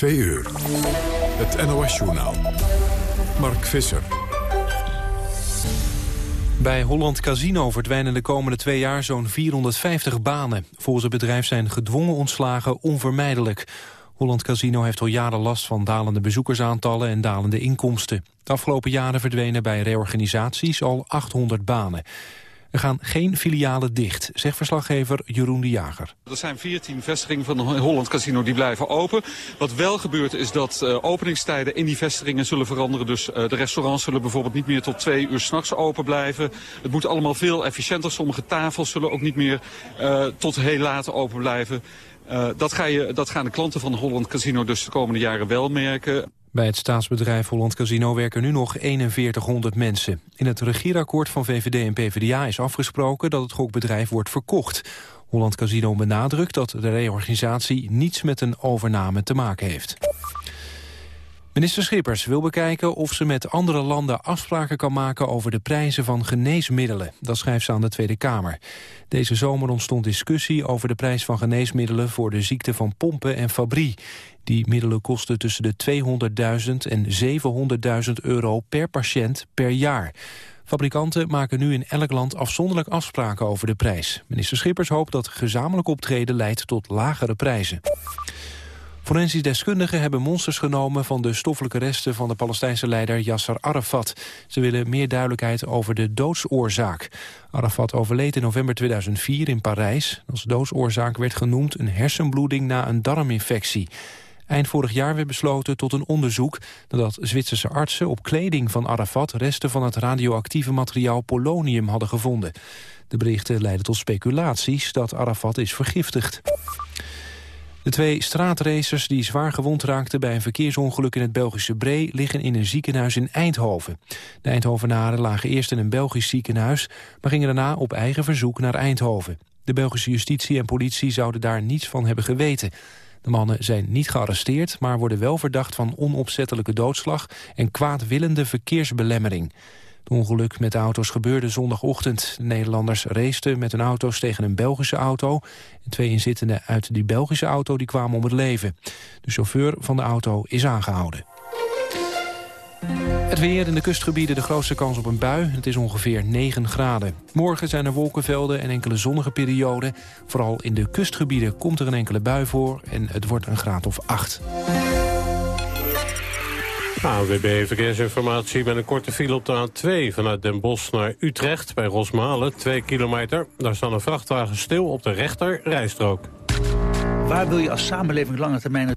Twee uur. Het NOS-journaal. Mark Visser. Bij Holland Casino verdwijnen de komende twee jaar zo'n 450 banen. Volgens het bedrijf zijn gedwongen ontslagen onvermijdelijk. Holland Casino heeft al jaren last van dalende bezoekersaantallen en dalende inkomsten. De afgelopen jaren verdwenen bij reorganisaties al 800 banen. Er gaan geen filialen dicht, zegt verslaggever Jeroen de Jager. Er zijn 14 vestigingen van de Holland Casino die blijven open. Wat wel gebeurt is dat uh, openingstijden in die vestigingen zullen veranderen. Dus uh, de restaurants zullen bijvoorbeeld niet meer tot twee uur s'nachts open blijven. Het moet allemaal veel efficiënter. Sommige tafels zullen ook niet meer uh, tot heel laat open blijven. Dat, ga je, dat gaan de klanten van Holland Casino dus de komende jaren wel merken. Bij het staatsbedrijf Holland Casino werken nu nog 4100 mensen. In het regierakkoord van VVD en PvdA is afgesproken dat het gokbedrijf wordt verkocht. Holland Casino benadrukt dat de reorganisatie niets met een overname te maken heeft. Minister Schippers wil bekijken of ze met andere landen afspraken kan maken over de prijzen van geneesmiddelen. Dat schrijft ze aan de Tweede Kamer. Deze zomer ontstond discussie over de prijs van geneesmiddelen voor de ziekte van pompen en fabrie. Die middelen kosten tussen de 200.000 en 700.000 euro per patiënt per jaar. Fabrikanten maken nu in elk land afzonderlijk afspraken over de prijs. Minister Schippers hoopt dat gezamenlijk optreden leidt tot lagere prijzen. Forensisch deskundigen hebben monsters genomen van de stoffelijke resten van de Palestijnse leider Yasser Arafat. Ze willen meer duidelijkheid over de doodsoorzaak. Arafat overleed in november 2004 in Parijs. Als doodsoorzaak werd genoemd een hersenbloeding na een darminfectie. Eind vorig jaar werd besloten tot een onderzoek... nadat Zwitserse artsen op kleding van Arafat... resten van het radioactieve materiaal polonium hadden gevonden. De berichten leidden tot speculaties dat Arafat is vergiftigd. De twee straatracers die zwaar gewond raakten bij een verkeersongeluk in het Belgische Bree liggen in een ziekenhuis in Eindhoven. De Eindhovenaren lagen eerst in een Belgisch ziekenhuis, maar gingen daarna op eigen verzoek naar Eindhoven. De Belgische justitie en politie zouden daar niets van hebben geweten. De mannen zijn niet gearresteerd, maar worden wel verdacht van onopzettelijke doodslag en kwaadwillende verkeersbelemmering. Het ongeluk met de auto's gebeurde zondagochtend. De Nederlanders raceten met hun auto's tegen een Belgische auto. Twee inzittenden uit die Belgische auto die kwamen om het leven. De chauffeur van de auto is aangehouden. Het weer in de kustgebieden de grootste kans op een bui. Het is ongeveer 9 graden. Morgen zijn er wolkenvelden en enkele zonnige perioden. Vooral in de kustgebieden komt er een enkele bui voor en het wordt een graad of 8. AWB Verkeersinformatie met een korte file op de A2 vanuit Den Bosch naar Utrecht bij Rosmalen, 2 kilometer. Daar staan een vrachtwagen stil op de rechter rijstrook. Waar wil je als samenleving lange termijn...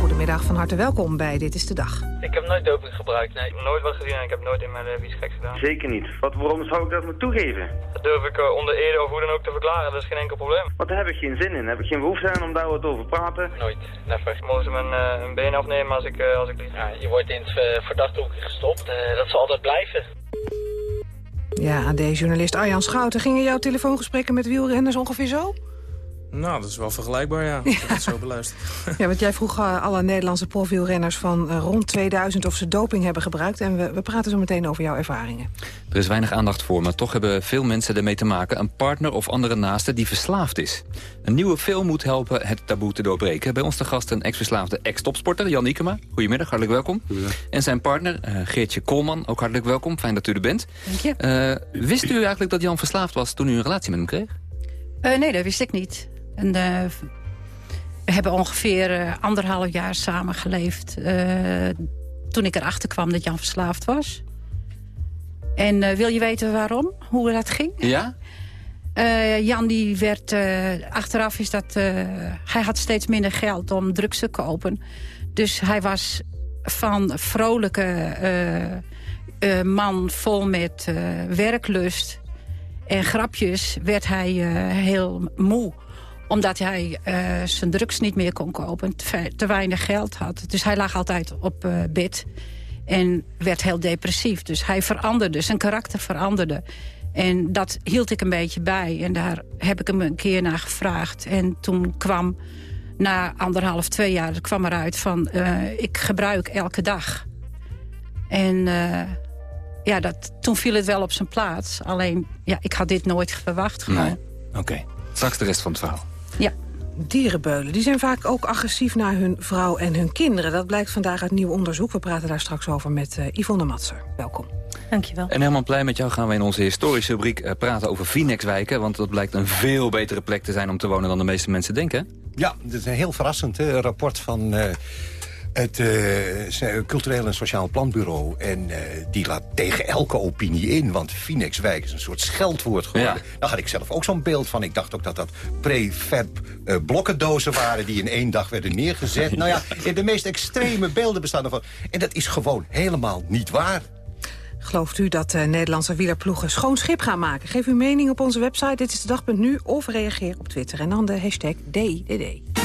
Goedemiddag, van harte welkom bij Dit is de Dag. Ik heb nooit doping gebruikt, nee. Ik heb nooit wat gezien en ik heb nooit in mijn leven iets geks gedaan. Zeker niet. Wat, waarom zou ik dat moeten toegeven? Dat durf ik uh, onder ede of hoe dan ook te verklaren, dat is geen enkel probleem. Want daar heb ik geen zin in. Heb ik geen behoefte aan om daar wat over te praten? Nooit, never. Mogen ze mijn, uh, mijn been afnemen als ik, uh, als ik lief. Ja, je wordt in het verdachte hoekje gestopt. dat zal altijd blijven. Ja, AD-journalist Arjan Schouten. Gingen jouw telefoongesprekken met wielrenners ongeveer zo? Nou, dat is wel vergelijkbaar, ja. ja. het zo beluisterd. Ja, want jij vroeg uh, alle Nederlandse profielrenners van uh, rond 2000 of ze doping hebben gebruikt. En we, we praten zo meteen over jouw ervaringen. Er is weinig aandacht voor, maar toch hebben veel mensen ermee te maken. Een partner of andere naaste die verslaafd is. Een nieuwe film moet helpen het taboe te doorbreken. Bij ons de gast een ex-verslaafde ex-topsporter, Jan Ikema. Goedemiddag, hartelijk welkom. Goedemiddag. En zijn partner, uh, Geertje Koolman, ook hartelijk welkom. Fijn dat u er bent. Dank je. wist u eigenlijk dat Jan verslaafd was toen u een relatie met hem kreeg? nee, dat wist ik niet. En, uh, we hebben ongeveer uh, anderhalf jaar samen geleefd... Uh, toen ik erachter kwam dat Jan verslaafd was. En wil je weten waarom? Hoe dat ging? Ja? Jan die werd... achteraf is dat... hij had steeds minder geld om drugs te kopen. Dus hij was van vrolijke man vol met werklust en grapjes... werd hij heel moe omdat hij uh, zijn drugs niet meer kon kopen. Te, te, weinig geld had. Dus hij lag altijd op uh, bed. En werd heel depressief. Dus hij veranderde. Zijn karakter veranderde. En dat hield ik een beetje bij. En daar heb ik hem een keer naar gevraagd. En toen kwam na anderhalf, twee jaar kwam eruit van... eh, ik gebruik elke dag. En eh, ja, dat, toen viel het wel op zijn plaats. Alleen, ja, ik had dit nooit verwacht. Nee. Oké. Straks de rest van het verhaal. Ja. Dierenbeulen die zijn vaak ook agressief naar hun vrouw en hun kinderen. Dat blijkt vandaag uit nieuw onderzoek. We praten daar straks over met uh, Yvonne Matser. Welkom. Dankjewel. En helemaal blij met jou gaan we in onze historische rubriek uh, praten over Phoenixwijken. Want dat blijkt een veel betere plek te zijn om te wonen dan de meeste mensen denken. Ja, dit is een heel verrassend hè, rapport van... Uh het uh, Cultureel en Sociaal Planbureau. En uh, die laat tegen elke opinie in. Want Phoenixwijk is een soort scheldwoord geworden. Ja. Daar had ik zelf ook zo'n beeld van. Ik dacht ook dat dat prefab uh, blokkendozen waren... die in één dag werden neergezet. nou ja, in de meest extreme beelden bestaan ervan. En dat is gewoon helemaal niet waar. Gelooft u dat uh, Nederlandse wielerploegen schoon schip gaan maken? Geef uw mening op onze website, dit is de dag.nu... of reageer op Twitter en dan de hashtag DDD.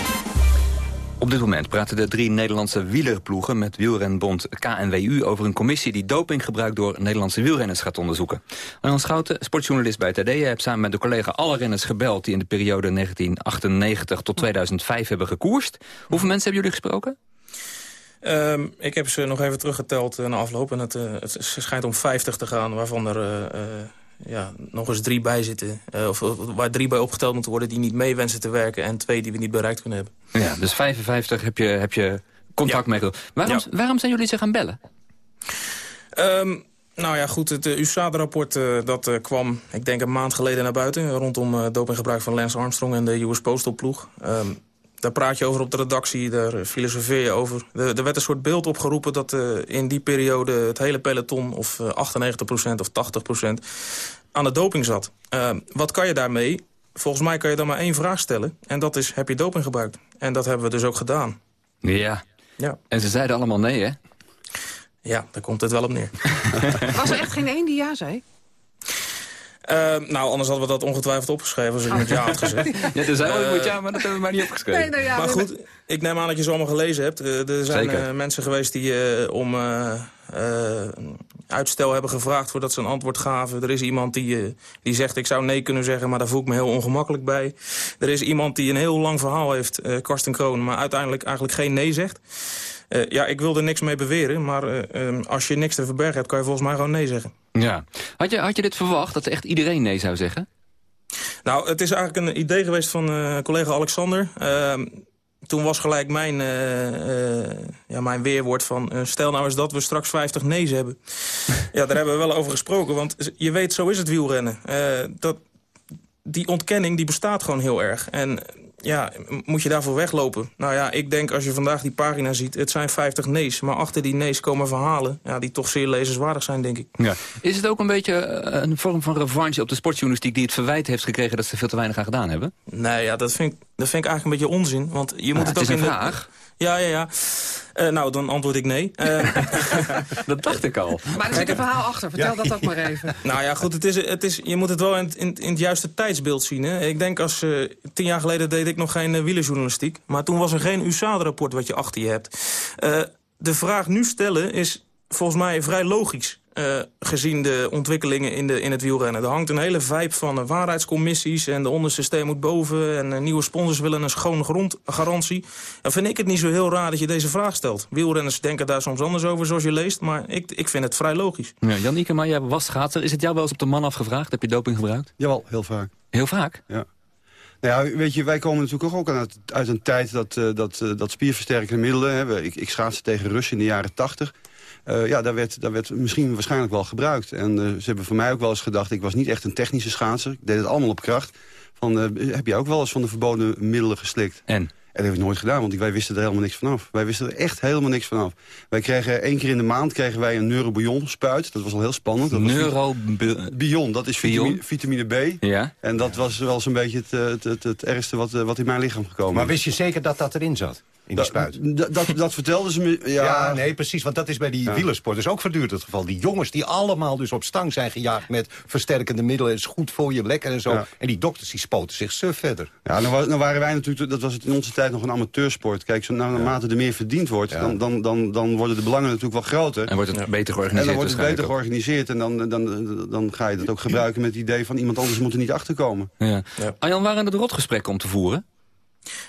Op dit moment praten de drie Nederlandse wielerploegen met wielrenbond KNWU over een commissie die dopinggebruik door Nederlandse wielrenners gaat onderzoeken. Arjan Schouten, sportjournalist bij TD, hebt samen met de collega alle renners gebeld die in de periode 1998 tot 2005 hebben gekoerst. Hoeveel mensen hebben jullie gesproken? Um, ik heb ze nog even teruggeteld na afloop en het, uh, het schijnt om 50 te gaan, waarvan er... Uh, ja, nog eens drie bij zitten. Uh, of waar drie bij opgeteld moeten worden die niet mee wensen te werken... en twee die we niet bereikt kunnen hebben. Ja, dus 55 heb je, heb je contact ja. mee waarom, ja. waarom zijn jullie ze gaan bellen? Um, nou ja, goed, het uh, USAID-rapport uh, dat uh, kwam, ik denk een maand geleden naar buiten... rondom dopinggebruik van Lance Armstrong en de US Postal ploeg. Um, daar praat je over op de redactie, daar filosofeer je over. Er, er werd een soort beeld opgeroepen dat uh, in die periode... het hele peloton, of uh, 98% of 80% aan de doping zat. Uh, wat kan je daarmee? Volgens mij kan je dan maar één vraag stellen. En dat is, heb je doping gebruikt? En dat hebben we dus ook gedaan. Ja. ja. En ze zeiden allemaal nee, hè? Ja, daar komt het wel op neer. Was er echt geen één die ja zei? Uh, nou, anders hadden we dat ongetwijfeld opgeschreven als ik met ja had gezegd. ja, er zijn wel uh, ja, maar dat hebben we maar niet opgeschreven. Nee, nou ja, maar goed, ik neem aan dat je ze allemaal gelezen hebt. Uh, er zijn uh, mensen geweest die om uitstel hebben gevraagd voordat ze een antwoord gaven. Er is iemand die, die zegt ik zou nee kunnen zeggen, maar daar voel ik me heel ongemakkelijk bij. Er is iemand die een heel lang verhaal heeft, Karsten Kroon, maar uiteindelijk eigenlijk geen nee zegt. Uh, ja, ik wil er niks mee beweren, maar uh, um, als je niks te verbergen hebt... kan je volgens mij gewoon nee zeggen. Ja. Had je, had je dit verwacht, dat echt iedereen nee zou zeggen? Nou, het is eigenlijk een idee geweest van uh, collega Alexander. toen was gelijk mijn, ja, mijn weerwoord van... stel nou eens dat we straks 50 nee's hebben. ja, daar hebben we wel over gesproken, want je weet, zo is het wielrennen. dat, die ontkenning die bestaat gewoon heel erg. En ja, moet je daarvoor weglopen? Nou ja, ik denk als je vandaag die pagina ziet, het zijn 50 nees. Maar achter die nees komen verhalen ja, die toch zeer lezenswaardig zijn, denk ik. Ja. Is het ook een beetje een vorm van revanche op de sportjournalistiek... die het verwijt heeft gekregen dat ze veel te weinig aan gedaan hebben? Nee, ja, dat, vind ik, dat vind ik eigenlijk een beetje onzin. Want je moet ja, het, het ook is in vraag. De... Ja, ja, ja. Uh, nou, dan antwoord ik nee. Uh, dat dacht ik al. Maar er zit een verhaal achter, vertel ja. dat ook maar even. Nou ja, goed, het is, het is, je moet het wel in, in, in het juiste tijdsbeeld zien. Hè. Ik denk als, uh, tien jaar geleden deed ik nog geen uh, wielerjournalistiek. Maar toen was er geen USAID-rapport wat je achter je hebt. de vraag nu stellen is volgens mij vrij logisch. Uh, gezien de ontwikkelingen in, de, in het wielrennen. Er hangt een hele vibe van uh, waarheidscommissies... en de onderste steen moet boven... en uh, nieuwe sponsors willen een schone grondgarantie. Dan vind ik het niet zo heel raar dat je deze vraag stelt. Wielrenners denken daar soms anders over, zoals je leest... maar ik, ik vind het vrij logisch. Ja, Janneke, maar jij was schaatser. Is het jou wel eens op de man afgevraagd? Heb je doping gebruikt? Jawel, heel vaak. Heel vaak? Ja. Nou ja, weet je, wij komen natuurlijk ook uit, uit een tijd dat, uh, dat, uh, dat spierversterkende middelen... Hè, ik, ik schaatste tegen Russen in de jaren tachtig... Uh, ja, daar werd, daar werd misschien waarschijnlijk wel gebruikt. En uh, ze hebben voor mij ook wel eens gedacht... ik was niet echt een technische schaatser. Ik deed het allemaal op kracht. Van, uh, heb je ook wel eens van de verboden middelen geslikt? En? En dat heb ik nooit gedaan, want wij wisten er helemaal niks vanaf. Wij wisten er echt helemaal niks vanaf. Wij kregen één keer in de maand kregen wij een neurobion spuit. Dat was al heel spannend. Neurobion, dat is vitamine, vitamine, B. Ja. En dat was wel zo'n beetje het, het, het, het, ergste wat, wat in mijn lichaam gekomen Maar wist je zeker dat dat erin zat? In die spuit. Dat, dat, dat vertelden ze me. Ja. ja, nee, precies. Want dat is bij die ja. wielersport dus ook voortdurend het geval. Die jongens die allemaal dus op stang zijn gejaagd met versterkende middelen. is goed voor je, lekker en zo. Ja. En die dokters die spoten zich suf verder. Ja, nou, nou, waren wij natuurlijk, dat was het in onze tijd nog een amateursport. Kijk, zo, nou, naarmate er meer verdiend wordt, dan, dan, dan, dan worden de belangen natuurlijk wel groter. En wordt het beter georganiseerd. En dan wordt het beter georganiseerd. En dan, dan, dan, dan ga je dat ook gebruiken met het idee van iemand anders moet er niet achterkomen. Ja. Ja. Arjan, waren er rotgesprekken om te voeren?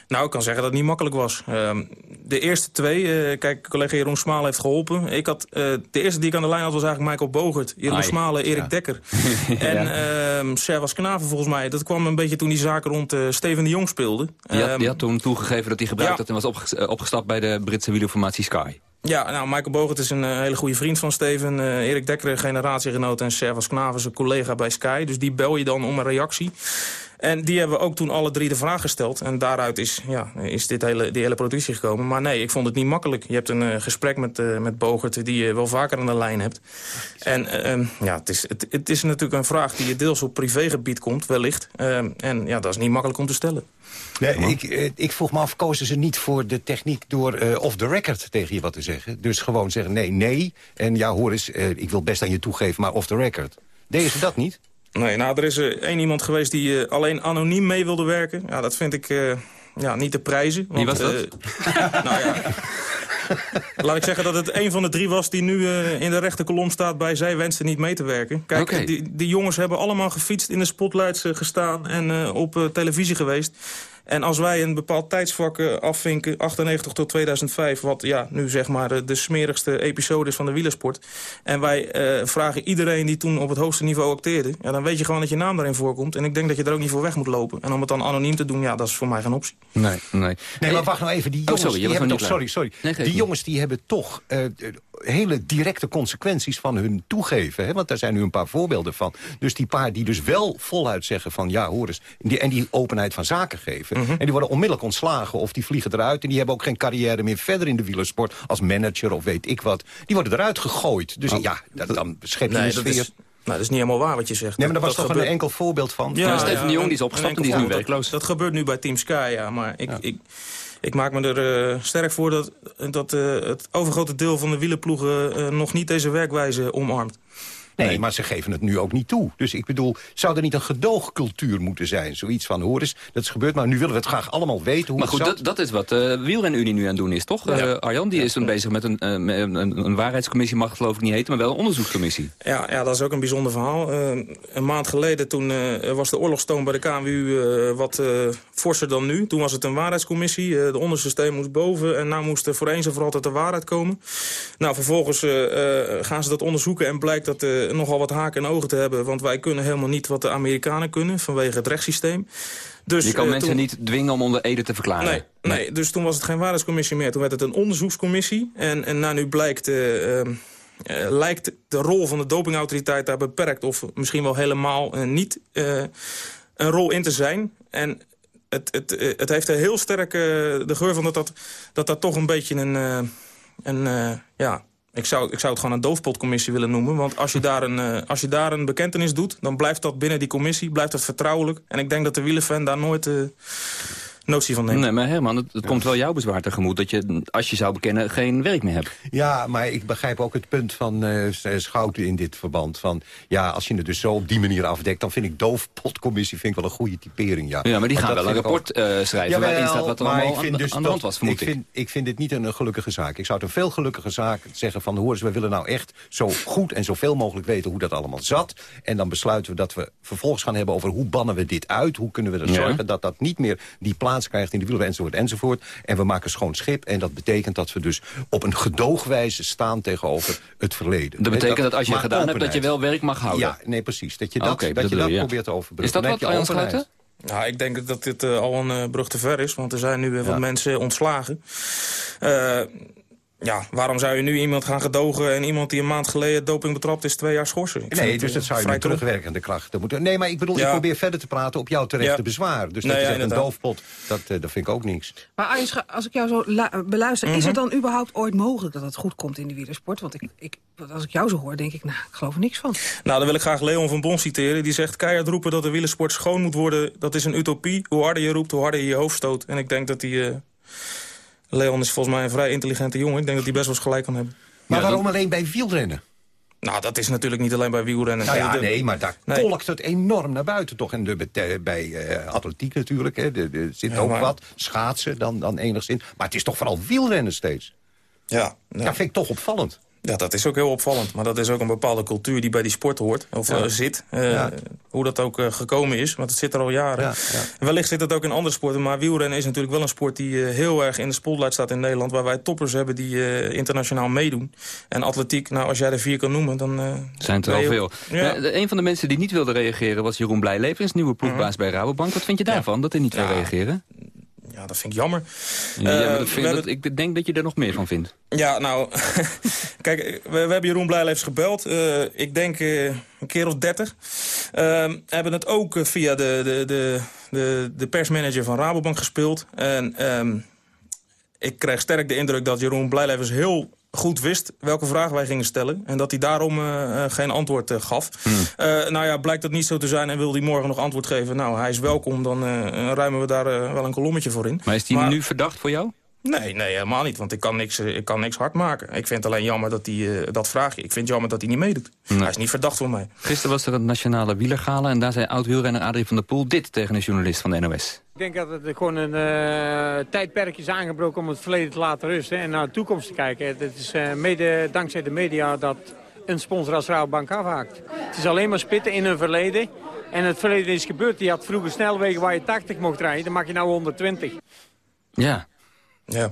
Nou, ik kan zeggen dat het niet makkelijk was. Ehm, de eerste twee, uh, kijk, collega Jeroen Smaal heeft geholpen. Ik had, uh, de eerste die ik aan de lijn had was eigenlijk Michael Bogert. Jeroen Smalen, Erik ja. Dekker. en ja. uh, Servas Knaven volgens mij. Dat kwam een beetje toen die zaken rond uh, Steven de Jong speelden. Die had, die had toen toegegeven dat hij gebruikt had en was opgestapt bij de Britse wielerformatie Sky. Ja, nou, Michael Bogert is een uh, hele goede vriend van Steven. Uh, Erik Dekker, generatiegenoot en Servas Knaven, zijn collega bij Sky. Dus die bel je dan om een reactie. En die hebben we ook toen alle drie de vraag gesteld. En daaruit is, ja, is dit hele, die hele productie gekomen. Maar nee, ik vond het niet makkelijk. Je hebt een uh, gesprek met, uh, met Bogert die je wel vaker aan de lijn hebt. En uh, ja, het is, het, het, is natuurlijk een vraag die je deels op privégebied komt, wellicht. Ehm, en ja, dat is niet makkelijk om te stellen. Nee, ik, ik vroeg me af, kozen ze niet voor de techniek door uh, off the record tegen je wat te zeggen? Dus gewoon zeggen nee, nee. En ja, hoor eens, ik wil best aan je toegeven, maar off the record. Deden ze dat niet? Nee, nou, er is uh, één iemand geweest die uh, alleen anoniem mee wilde werken. Ja, dat vind ik uh, ja, niet te prijzen. Want, Wie was dat? nou ja... Laat ik zeggen dat het een van de drie was die nu in de rechte kolom staat bij zij wenste niet mee te werken. Kijk, okay. die, die jongens hebben allemaal gefietst in de spotlights gestaan en op televisie geweest. En als wij een bepaald tijdsvak uh, afvinken, 98 tot 2005... wat ja, nu zeg maar de, de smerigste episode is van de wielersport... en wij uh, vragen iedereen die toen op het hoogste niveau acteerde... Ja, dan weet je gewoon dat je naam daarin voorkomt. En ik denk dat je er ook niet voor weg moet lopen. En om het dan anoniem te doen, ja, dat is voor mij geen optie. Nee, nee. Nee, maar wacht nou even. Die jongens, oh, sorry, die hebben toch, sorry, sorry. Nee, die jongens die hebben toch uh, hele directe consequenties van hun toegeven. Hè? Want daar zijn nu een paar voorbeelden van. Dus die paar die dus wel voluit zeggen van... ja, hoor eens, die, en die openheid van zaken geven. Mm -hmm. En die worden onmiddellijk ontslagen of die vliegen eruit... en die hebben ook geen carrière meer verder in de wielersport... als manager of weet ik wat. Die worden eruit gegooid. Dus oh. ja, dat, dan schep je nee, een sfeer... Nou, dat is niet helemaal waar wat je zegt. Nee, maar daar was toch gebeurt... een enkel voorbeeld van? Ja, ja Steven de Jong die is opgestapt en die is nu werkloos. Dat gebeurt nu bij Team Sky, ja. Maar ik, ja. ik, ik maak me er uh, sterk voor dat, dat uh, het overgrote deel van de wielerploegen... Uh, nog niet deze werkwijze omarmt. Nee, nee, maar ze geven het nu ook niet toe. Dus ik bedoel, zou er niet een gedoogcultuur moeten zijn? Zoiets van, hoor eens, dat is gebeurd, maar nu willen we het graag allemaal weten hoe maar goed, dat, dat is wat de uh, wielrenunie nu aan het doen is, toch? Ja. Uh, Arjan, die ja. is dan bezig met een, uh, een, een, waarheidscommissie, mag het geloof ik niet heten, maar wel een onderzoekscommissie. Ja, ja dat is ook een bijzonder verhaal. een maand geleden, toen was de oorlogstoon bij de KMU wat forser dan nu. Toen was het een waarheidscommissie, de onderste steen moest boven en nou moest er voor eens en voor altijd de waarheid komen. Nou, vervolgens gaan ze dat onderzoeken en blijkt dat nogal wat haken en ogen te hebben. Want wij kunnen helemaal niet wat de Amerikanen kunnen vanwege het rechtssysteem. Dus, je kan uh, mensen toen... niet dwingen om onder ede te verklaren? Nee, nee. nee, dus toen was het geen waarheidscommissie meer. Toen werd het een onderzoekscommissie. En, en nou, nu blijkt... Uh, uh, lijkt de rol van de dopingautoriteit daar beperkt... of misschien wel helemaal niet een rol in te zijn. En het, het, het heeft er heel sterk de geur van dat dat, dat, dat toch een beetje een... een ja, ik zou, ik zou het gewoon een doofpotcommissie willen noemen. Want als je, daar een, uh, als je daar een bekentenis doet... dan blijft dat binnen die commissie, blijft dat vertrouwelijk. En ik denk dat de wielenfan daar nooit... Uh, notie van neemt. Nee, maar Herman, het, het ja. komt wel jouw bezwaar tegemoet... dat je, als je zou bekennen, geen werk meer hebt. Ja, maar ik begrijp ook het punt van uh, Schouten in dit verband. Van, ja, als je het dus zo op die manier afdekt... dan vind ik doofpotcommissie vind ik wel een goede typering, ja. Ja, maar die gaan wel een rapport ook... uh, schrijven... Jawel, waarin staat wat er allemaal aan, dus aan de hand was, vermoed ik. Vind, ik vind dit niet een gelukkige zaak. Ik zou het een veel gelukkige zaak zeggen van... hoor eens, we willen nou echt zo goed en zoveel mogelijk weten hoe dat allemaal zat. En dan besluiten we dat we vervolgens gaan hebben over... hoe bannen we dit uit? Hoe kunnen we er ja. zorgen dat dat niet meer die plaats krijgt in de wielrennen? enzovoort, enzovoort. En we maken schoon schip. En dat betekent dat we dus op een gedoogwijze staan tegenover het verleden. Dat betekent dat, dat als je gedaan openheid. hebt, dat je wel werk mag houden? Ja, nee, precies. Dat je dat, okay, dat, je dat ja. probeert te overbruggen. Is dat wat, Arjan Schouten? Nou, ik denk dat dit uh, al een uh, brug te ver is, want er zijn nu weer ja. wat mensen ontslagen. Uh, ja, waarom zou je nu iemand gaan gedogen... en iemand die een maand geleden doping betrapt is twee jaar schorsen? Ik nee, dus dat zou je nu terugwerkende krachten moeten... Nee, maar ik bedoel, ja. ik probeer verder te praten op jouw terechte ja. bezwaar. Dus dat nee, je zegt ja, een doofpot, dat, uh, dat vind ik ook niks. Maar Arjen, als ik jou zo beluister... Mm -hmm. is het dan überhaupt ooit mogelijk dat het goed komt in de wielersport? Want ik, ik, als ik jou zo hoor, denk ik, nou, ik geloof er niks van. Nou, dan wil ik graag Leon van Bon citeren. Die zegt, keihard roepen dat de wielersport schoon moet worden... dat is een utopie. Hoe harder je roept, hoe harder je je hoofd stoot. En ik denk dat die... Uh, Leon is volgens mij een vrij intelligente jongen. Ik denk dat hij best wel eens gelijk kan hebben. Maar ja, waarom dat... alleen bij wielrennen? Nou, dat is natuurlijk niet alleen bij wielrennen. Nou ja, nee, nee maar daar nee. kolkt het enorm naar buiten toch. En de, bij uh, atletiek natuurlijk, hè. Er zit ja, ook maar... wat. Schaatsen dan, dan enigszins. Maar het is toch vooral wielrennen steeds. Ja. ja. Dat vind ik toch opvallend. Ja, dat is ook heel opvallend. Maar dat is ook een bepaalde cultuur die bij die sport hoort. Of Ja. eh, zit. Eh, Ja. Hoe dat ook eh, gekomen is. Want het zit er al jaren. Ja, ja. Wellicht zit het ook in andere sporten. Maar wielrennen is natuurlijk wel een sport die eh, heel erg in de spotlight staat in Nederland. Waar wij toppers hebben die eh, internationaal meedoen. En atletiek, nou als jij er vier kan noemen, dan... eh, Zijn het er al veel. een van de mensen die niet wilde reageren was Jeroen Blijlevens, nieuwe ploegbaas bij Rabobank. Wat vind je daarvan, dat hij niet wil Mhm. Ja. reageren? Ja, dat vind ik jammer. Ja, Eh, dat hebben- ik denk dat je er nog meer van vindt. Ja, nou, kijk, we, we hebben Jeroen Blijlevens gebeld. Eh, ik denk eh, een keer of dertig. Ehm hebben het ook via de, de, de, de, de persmanager van Rabobank gespeeld. En ehm, ik kreeg sterk de indruk dat Jeroen Blijlevens heel goed wist welke vraag wij gingen stellen. En dat hij daarom eh, eh, geen antwoord eh, gaf. Eh, nou ja, blijkt dat niet zo te zijn en wil hij morgen nog antwoord geven. Nou, hij is welkom, dan ruimen we daar wel een kolommetje voor in. Maar is die nu verdacht voor jou? Nee, nee, helemaal niet. Want ik kan niks, eh, ik kan niks hard maken. Ik vind het alleen jammer dat hij eh, dat vraagje. Ik vind het jammer dat hij niet meedoet. Hij is niet verdacht voor mij. Gisteren was er een nationale wielergala en daar zei oud-wielrenner Adrie van der Poel dit tegen een journalist van de NOS. Ik denk dat het gewoon een eh, tijdperk is aangebroken om het verleden te laten rusten en naar de toekomst te kijken. Het is eh, mede dankzij de media dat een sponsor als Rabobank afhaakt. Het is alleen maar spitten in hun verleden. En het verleden is gebeurd. Je had vroeger snelwegen waar je 80 mocht rijden, dan mag je nou 120. Ja. Ja.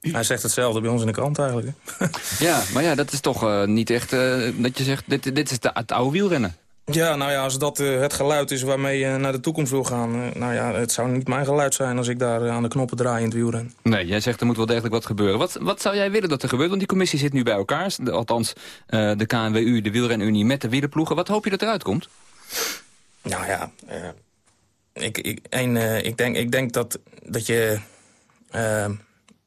Hij zegt hetzelfde bij ons in de krant eigenlijk. hè. Ja, maar ja, dat is toch eh, niet echt eh, dat je zegt, dit, dit is de, het oude wielrennen. Ja, nou ja, als dat eh, het geluid is waarmee je naar de toekomst wil gaan... nou ja, het zou niet mijn geluid zijn als ik daar aan de knoppen draai in het wielrennen. Nee, jij zegt er moet wel degelijk wat gebeuren. Wat, wat zou jij willen dat er gebeurt? Want die commissie zit nu bij elkaar. De- althans, de KNWU, de wielrenunie met de wielerploegen. Wat hoop je dat eruit komt? Nou ja, ik, ik, eh, ik, denk, ik denk dat, dat je... eh,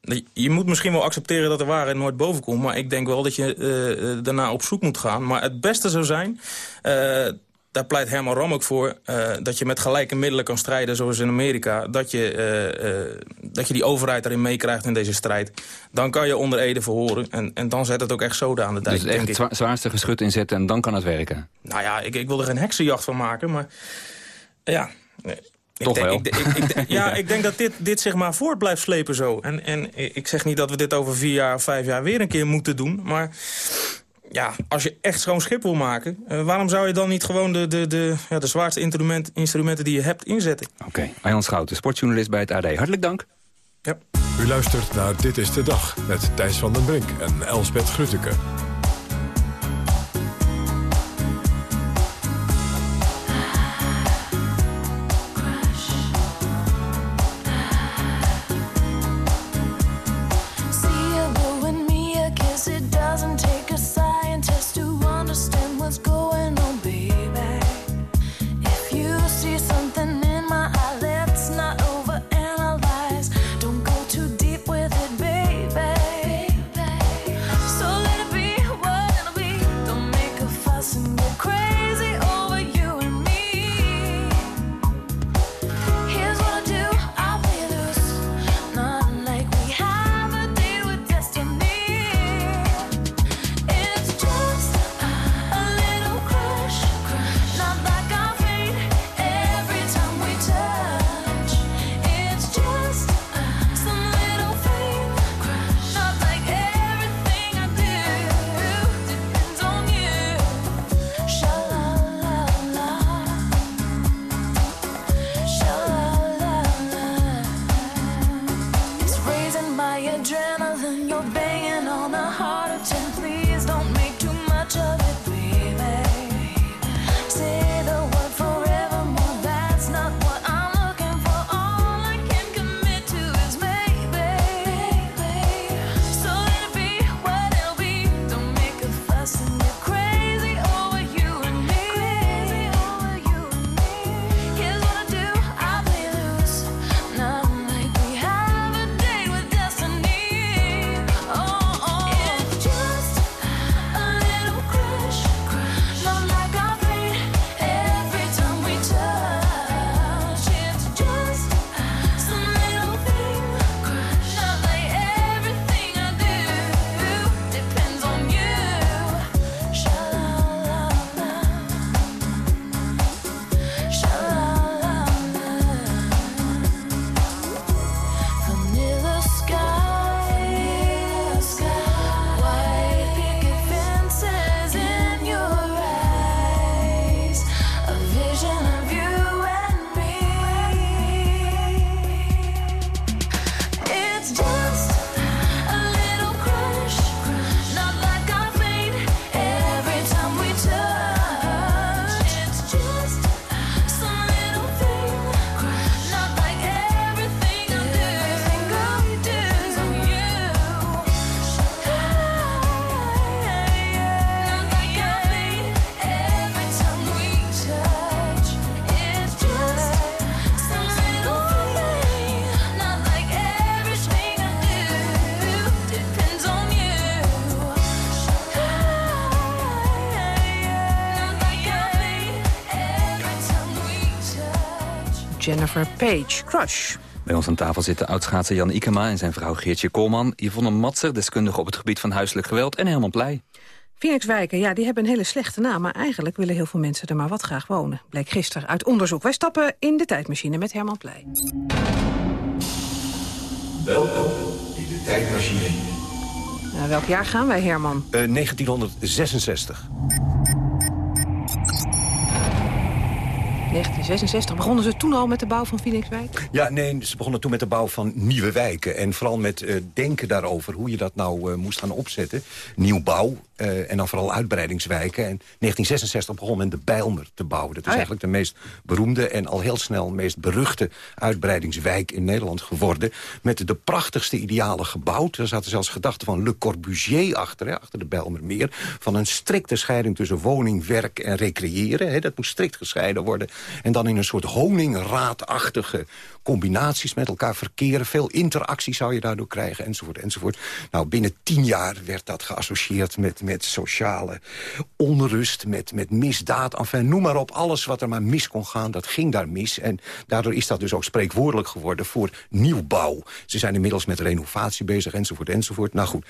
dat- je moet misschien wel accepteren dat de waarheid nooit boven komt. Maar ik denk wel dat je eh, eh, daarna op zoek moet gaan. Maar het beste zou zijn... eh, daar pleit Herman Ram ook voor... dat je met gelijke middelen kan strijden, zoals in Amerika. Dat je, dat je die overheid daarin meekrijgt in deze strijd. Dan kan je onder Ede verhoren. En, en dan zet het ook echt zoden aan de dijk, Dus echt zwa- zwaarste geschut inzetten en dan kan het werken. Nou ja, ik, ik wil er geen heksenjacht van maken, maar ja... Toch denk, wel. Ik, ik, ik, ja, ik denk dat dit, dit zich maar voort blijft slepen zo. En, en ik zeg niet dat we dit over vier jaar of vijf jaar weer een keer moeten doen. Maar ja, als je echt schoon schip wil maken... eh, waarom zou je dan niet gewoon de, de, de, ja, de zwaarste instrument, instrumenten die je hebt inzetten? Oké, Arjan Schouten, sportjournalist bij het AD. Hartelijk dank. U luistert naar Dit is de Dag met Thijs van den Brink en Elsbeth Grutteke. children Jennifer Page. Crush. Bij ons aan tafel zitten oudschaatser Jan Ikema en zijn vrouw Geertje Koolman. Yvonne Matser, deskundige op het gebied van huiselijk geweld. En Herman Pleij. Phoenixwijken, ja, die hebben een hele slechte naam... maar eigenlijk willen heel veel mensen er maar wat graag wonen. Bleek gisteren uit onderzoek. Wij stappen in de tijdmachine met Herman Pleij. Welkom in de tijdmachine. Nou, welk jaar gaan wij, Herman? Eh, 1966. 1966. Begonnen ze toen al met de bouw van Phoenixwijk? Ja, nee, ze begonnen toen met de bouw van nieuwe wijken. En vooral met eh, denken daarover hoe je dat nou eh, moest gaan opzetten. Nieuwbouw eh, en dan vooral uitbreidingswijken. En 1966 begon men de Bijlmer te bouwen. Dat is Oh ja. eigenlijk de meest beroemde en al heel snel meest beruchte uitbreidingswijk in Nederland geworden. Met de prachtigste idealen gebouwd. Er zaten zelfs gedachten van Le Corbusier achter, hè, achter de Bijlmermeer. Van een strikte scheiding tussen woning, werk en recreëren. Hè. Dat moest strikt gescheiden worden. En dan in een soort honingraadachtige combinaties met elkaar verkeren. Veel interactie zou je daardoor krijgen, enzovoort, enzovoort. Nou, binnen tien jaar werd dat geassocieerd met, met sociale onrust, met, met misdaad. Enfin, noem maar op, alles wat er maar mis kon gaan, dat ging daar mis. En daardoor is dat dus ook spreekwoordelijk geworden voor nieuwbouw. Ze zijn inmiddels met renovatie bezig, enzovoort, enzovoort. Nou goed.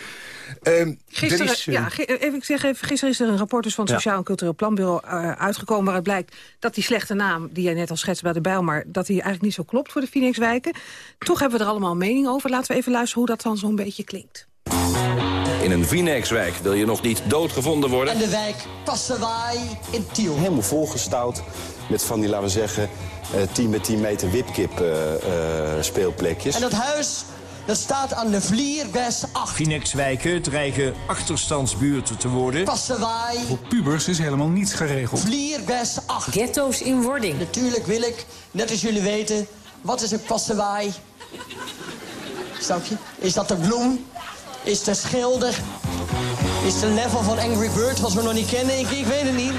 Ehm, Gisteren, er is, eh, ja, ge- even, ik zeg even, gisteren is er een rapport dus van het Ja. Sociaal en Cultureel Planbureau eh, uitgekomen... waaruit blijkt dat die slechte naam, die jij net al schetste bij de Bijlmer... dat die eigenlijk niet zo klopt voor de Phoenixwijken. Toch hebben we er allemaal mening over. Laten we even luisteren hoe dat dan zo'n beetje klinkt. In een Vinex-wijk wil je nog niet doodgevonden worden. En de wijk Passewaai in Tiel. Helemaal volgestouwd met van die, laten we zeggen, eh 10 bij 10 meter wipkip eh, eh, speelplekjes. En dat huis, dat staat aan de Vlierwest 8. Phoenixwijken dreigen achterstandsbuurten te worden. Passewaai, Voor pubers is helemaal niets geregeld. Vlierwest 8. Ghetto's in wording. Natuurlijk wil ik, net als jullie weten, wat is een passewaai? Snap je? Is dat de bloem? Is de schilder? Is de level van Angry Bird wat we nog niet kennen? Ik, ik weet het niet.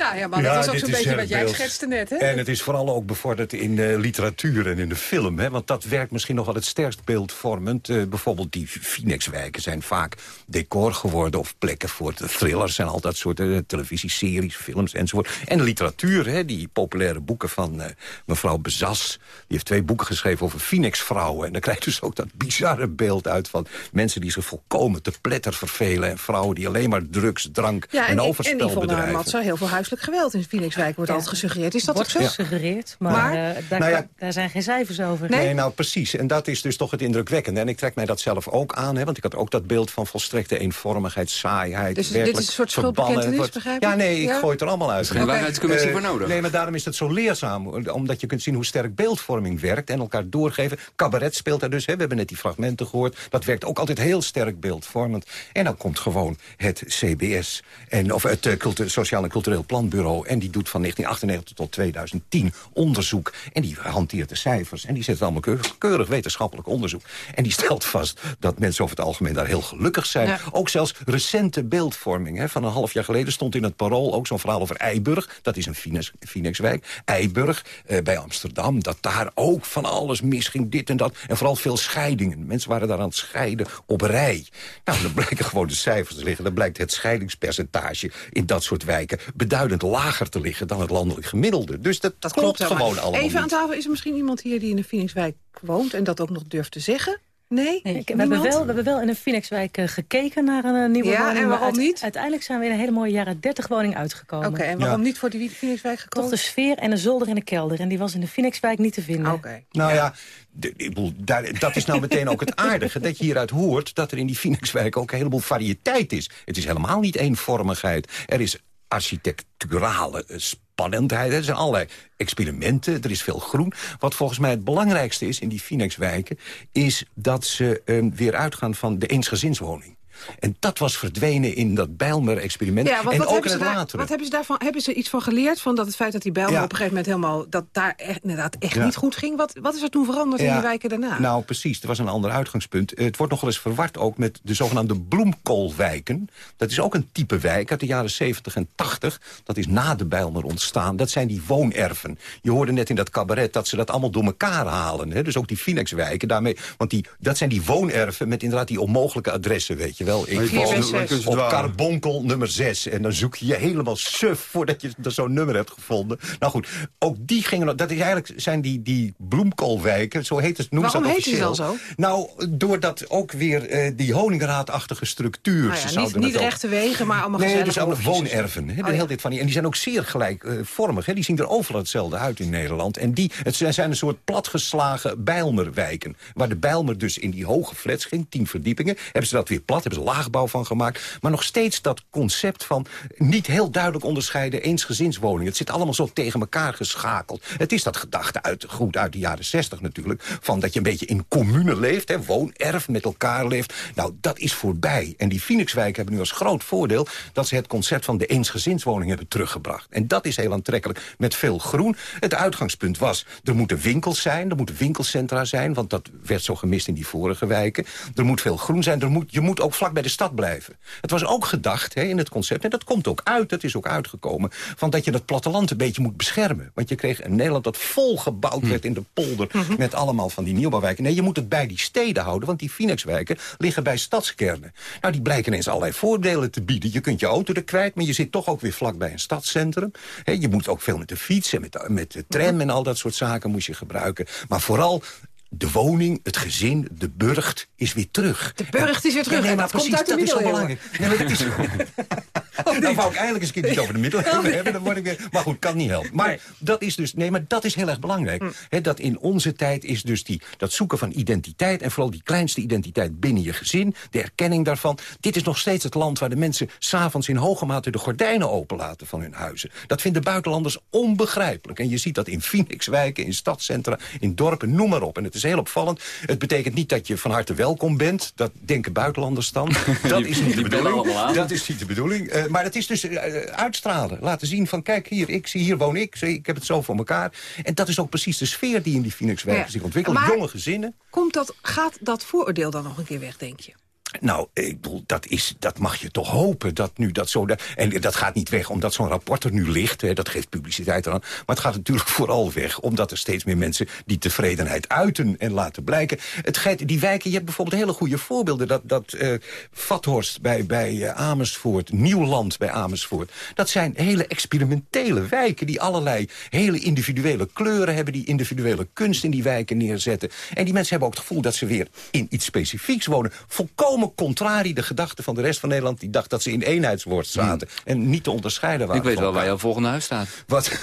Ja, ja maar Ja, dat was ook zo'n is beetje wat jij schetste net, hè? En het is vooral ook bevorderd in literatuur en in de film. Hè? Want dat werkt misschien nog wel het sterkst beeldvormend. Eh, bijvoorbeeld die Phoenixwijken zijn vaak decor geworden... of plekken voor thrillers en al dat soort eh, televisieseries, films enzovoort. En literatuur, hè? die populaire boeken van eh, mevrouw Bezas. Die heeft twee boeken geschreven over Phoenixvrouwen. En dan krijg je dus ook dat bizarre beeld uit van mensen die zich volkomen te pletter vervelen... en vrouwen die alleen maar drugs, drank Ja, en, en, en overspel Yvonne bedrijven. Matser, heel veel huiselijk geweld in Phoenixwijk wordt altijd gesuggereerd. Is dat wordt ook zo? gesuggereerd, maar, Maar? eh, daar, Nou ja. kan- daar zijn geen cijfers over. Nee? nou precies. En dat is dus toch het indrukwekkende. En ik trek mij dat zelf ook aan. Hè, want ik had ook dat beeld van volstrekte eenvormigheid, saaiheid. Dus dit werkelijk is een soort verbannen. schuldbekentenis, Ja, nee, ik Ja? gooi het er allemaal uit. Er is geen waarheidscommissie Eh, voor nodig. Nee, maar daarom is het zo leerzaam. Omdat je kunt zien hoe sterk beeldvorming werkt en elkaar doorgeven. Cabaret speelt daar dus. Hè. We hebben net die fragmenten gehoord. Dat werkt ook altijd heel sterk beeldvormend. En dan komt gewoon het CBS, en, of het cultu- Sociaal en Cultureel Planbureau. En die doet van 1998 tot 2010 onderzoek. En die hanteert de cijfers. En die zet allemaal keurig, keurig wetenschappelijk onderzoek. En die stelt vast dat mensen over het algemeen daar heel gelukkig zijn. Ja. Ook zelfs recente beeldvorming. Hè. Van een half jaar geleden stond in het Parool ook zo'n verhaal over Eiburg. Dat is een Phoenix, Phoenixwijk. Eiburg eh, bij Amsterdam. Dat daar ook van alles misging, dit en dat. En vooral veel scheidingen. Mensen waren daar aan het scheiden op rij. Nou, dan blijken gewoon de cijfers te liggen. Dan blijkt het scheidingspercentage in dat soort wijken... beduidend lager te liggen dan het landelijk gemiddelde. Dus dat, Dat klopt, gewoon allemaal Even aan tafel, is er misschien iemand hier die in een Phoenixwijk woont... en dat ook nog durft te zeggen? Nee? We, Niemand? hebben wel, we hebben wel in een Phoenixwijk eh, gekeken naar een eh, nieuwe Ja, woning. en maar waarom niet? Uiteindelijk zijn we in een hele mooie jaren 30 woning uitgekomen. Oké, en waarom niet voor die Phoenixwijk Toch gekozen? de sfeer en de zolder en de kelder. En die was in de Phoenixwijk niet te vinden. Oké. Nou ja, de- ik bedoel, daar, dat is nou meteen ook het aardige. Dat je hieruit hoort dat er in die Phoenixwijk ook een heleboel variëteit is. Het is helemaal niet eenvormigheid. Er is architecturale spannendheid. Er zijn allerlei experimenten. Er is veel groen. Wat volgens mij het belangrijkste is in die Phoenixwijken... is dat ze eh, weer uitgaan van de eensgezinswoning. En dat was verdwenen in dat Bijlmer-experiment. Ja, en ook in het daar, latere. wat hebben ze daarvan? Hebben ze iets van geleerd? Van dat het feit dat die Bijlmer Ja. op een gegeven moment helemaal... dat daar echt, inderdaad echt Ja. niet goed ging? Wat, wat is er toen veranderd in die wijken daarna? Nou, precies. Er was een ander uitgangspunt. Het wordt nog wel eens verward ook met de zogenaamde bloemkoolwijken. Dat is ook een type wijk uit de jaren 70 en 80. Dat is na de Bijlmer ontstaan. Dat zijn die woonerven. Je hoorde net in dat cabaret dat ze dat allemaal door elkaar halen. Hè? Dus ook die Phoenixwijken daarmee. Want die, dat zijn die woonerven met inderdaad die onmogelijke adressen, weet je wel. Ik ze op carbonkel nummer 6. En dan zoek je je helemaal suf voordat je zo'n nummer hebt gevonden. Nou goed, ook die gingen... Dat is eigenlijk zijn die, die bloemkoolwijken, zo heet het, noemen ze Waarom dat officieel. dan zo? Nou, doordat ook weer eh, die honingraadachtige structuur... Nou ze ja, niet, rechte wegen, maar allemaal Nee, dus allemaal woonerven. Hè, Oh, de ja. hele tijd van die, en die zijn ook zeer gelijkvormig. hè. Die zien er overal hetzelfde uit in Nederland. En die, het zijn zijn een soort platgeslagen Bijlmerwijken. Waar de Bijlmer dus in die hoge flats ging, tien verdiepingen. Hebben ze dat weer plat, hebben ze laagbouw van gemaakt. Maar nog steeds dat concept van niet heel duidelijk onderscheiden eensgezinswoningen. Het zit allemaal zo tegen elkaar geschakeld. Het is dat gedachte uit, goed uit de jaren zestig natuurlijk. Van dat je een beetje in commune leeft, hè, woonerf met elkaar leeft. Nou, dat is voorbij. En die Phoenixwijken hebben nu als groot voordeel... dat ze het concept van de eensgezinswoning hebben teruggebracht. En dat is heel aantrekkelijk met veel groen. Het uitgangspunt was, er moeten winkels zijn, er moeten winkelcentra zijn... want dat werd zo gemist in die vorige wijken. Er moet veel groen zijn, er moet, je moet ook vlak bij de stad blijven. Het was ook gedacht hè, in het concept, en dat komt ook uit, dat is ook uitgekomen... van dat je dat platteland een beetje moet beschermen. Want je kreeg een Nederland dat vol gebouwd werd in de polder... met allemaal van die nieuwbouwwijken. Nee, je moet het bij die steden houden, want die Phoenixwijken liggen bij stadskernen. Nou, die blijken ineens allerlei voordelen te bieden. Je kunt je auto er kwijt, maar je zit toch ook weer vlak bij een stadscentrum. Hè, je moet ook veel met de fiets en met de, met de tram en al dat soort zaken moest je gebruiken. Maar vooral de woning, het gezin, de burcht is weer terug. De burcht is weer terug. Ja, nee, maar dat komt precies, uit de dat is zo belangrijk. Nee, maar dat is... Dan wou ik eigenlijk eens een keer niet over de middeleeuwen hebben. Dan word ik weer... Maar goed, kan niet helpen. Maar dat is dus... Nee, maar dat is heel erg belangrijk. Hè, dat in onze tijd is dus die, dat zoeken van identiteit... en vooral die kleinste identiteit binnen je gezin... de erkenning daarvan. Dit is nog steeds het land waar de mensen... s'avonds in hoge mate de gordijnen openlaten van hun huizen. Dat vinden buitenlanders onbegrijpelijk. En je ziet dat in Phoenixwijken, in stadscentra, in dorpen, noem maar op. En het is heel opvallend. Het betekent niet dat je van harte welkom bent. Dat denken buitenlanders dan. Dat is niet de bedoeling. Dat is niet de bedoeling. Eh, maar het is dus eh, uitstralen. Laten zien van, kijk hier, ik zie, hier woon ik. Ik heb het zo voor elkaar. En dat is ook precies de sfeer die in die Phoenixwijken Ja. zich ontwikkelt. Maar- Jonge gezinnen. Komt dat, gaat dat vooroordeel dan nog een keer weg, denk je? Nou, ik bedoel, dat, is, dat mag je toch hopen. Dat nu dat zo, en dat gaat niet weg omdat zo'n rapport er nu ligt. Hè, dat geeft publiciteit eraan. Maar het gaat natuurlijk vooral weg omdat er steeds meer mensen die tevredenheid uiten en laten blijken. Het gaat, die wijken, je hebt bijvoorbeeld hele goede voorbeelden. Dat, dat eh, Vathorst bij, bij eh, Amersfoort, Nieuwland bij Amersfoort. Dat zijn hele experimentele wijken die allerlei hele individuele kleuren hebben. Die individuele kunst in die wijken neerzetten. En die mensen hebben ook het gevoel dat ze weer in iets specifieks wonen. Volkomen contrarie de gedachte van de rest van Nederland... die dacht dat ze in eenheidswoord zaten en niet te onderscheiden waren. Ik weet wel waar jouw volgende huis staat. Wat?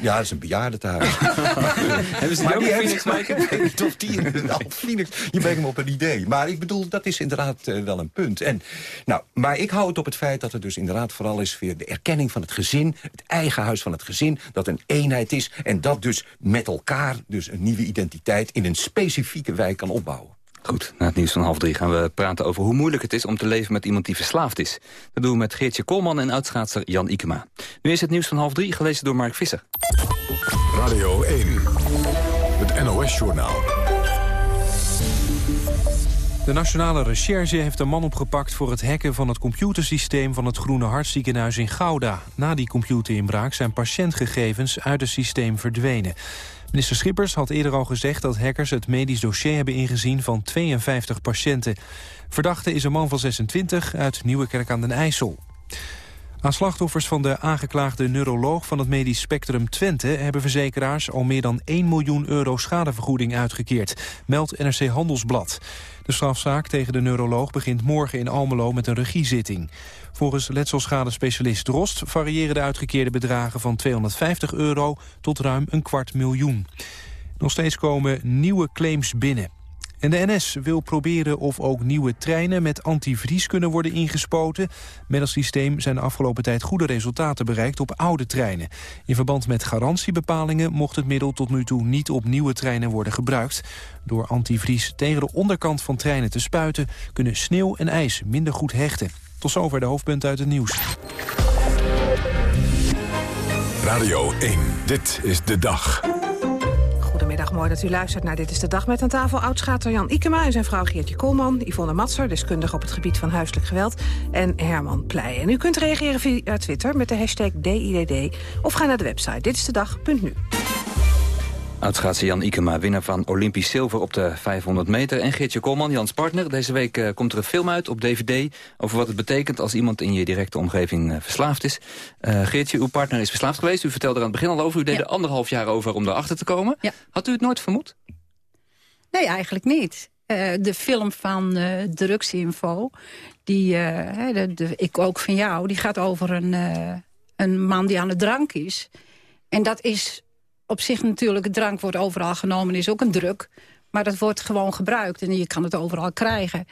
Ja, dat is een bejaardentehuis. Hebben ze die maar ook die of inderdaad Phoenix. Je brengt me op een idee. Maar ik bedoel, dat is inderdaad eh, wel een punt. En, nou, maar ik hou het op het feit dat het dus inderdaad vooral is... weer de erkenning van het gezin, het eigen huis van het gezin... dat een eenheid is en dat dus met elkaar dus een nieuwe identiteit... in een specifieke wijk kan opbouwen. Goed, na het nieuws van half drie gaan we praten over hoe moeilijk het is om te leven met iemand die verslaafd is. Dat doen we met Geertje Koolman en uitschaatser Jan Ikema. Nu is het nieuws van half drie, gelezen door Mark Visser. Radio 1, het NOS-journaal. De Nationale Recherche heeft een man opgepakt voor het hacken van het computersysteem van het Groene Hartziekenhuis in Gouda. Na die computerinbraak zijn patiëntgegevens uit het systeem verdwenen. Minister Schippers had eerder al gezegd dat hackers het medisch dossier hebben ingezien van 52 patiënten. Verdachte is een man van 26 uit Nieuwekerk aan den IJssel. Aan slachtoffers van de aangeklaagde neuroloog van het medisch spectrum Twente... hebben verzekeraars al meer dan 1 miljoen euro schadevergoeding uitgekeerd, meldt NRC Handelsblad. De strafzaak tegen de neuroloog begint morgen in Almelo met een regiezitting. Volgens letselschadespecialist Drost variëren de uitgekeerde bedragen van 250 euro tot ruim een kwart miljoen. Nog steeds komen nieuwe claims binnen. En de NS wil proberen of ook nieuwe treinen met antivries kunnen worden ingespoten. Met dat systeem zijn de afgelopen tijd goede resultaten bereikt op oude treinen. In verband met garantiebepalingen mocht het middel tot nu toe niet op nieuwe treinen worden gebruikt. Door antivries tegen de onderkant van treinen te spuiten kunnen sneeuw en ijs minder goed hechten. Tot zover de hoofdpunten uit het nieuws. Radio 1, dit is de dag. Goedemiddag, mooi dat u luistert naar Dit is de Dag met aan tafel oudschater Jan Ikema en zijn vrouw Geertje Koolman, Yvonne Matser, deskundige op het gebied van huiselijk geweld, en Herman Pleij. En u kunt reageren via Twitter met de hashtag DIDD of ga naar de website ditistedag.nu. Uitschaatser Jan Ikema, winnaar van Olympisch zilver op de 500 meter. En Geertje Koolman, Jans partner. Deze week eh, komt er een film uit op DVD... over wat het betekent als iemand in je directe omgeving eh, verslaafd is. Eh, Geertje, uw partner is verslaafd geweest. U vertelde er aan het begin al over. U deed er anderhalf jaar over om erachter te komen. Had u het nooit vermoed? Nee, eigenlijk niet. De film van Drugsinfo, die, de, de, ik ook van jou... die gaat over een, een man die aan de drank is. En dat is op zich natuurlijk... drank wordt overal genomen, is ook een druk. Maar dat wordt gewoon gebruikt en je kan het overal krijgen.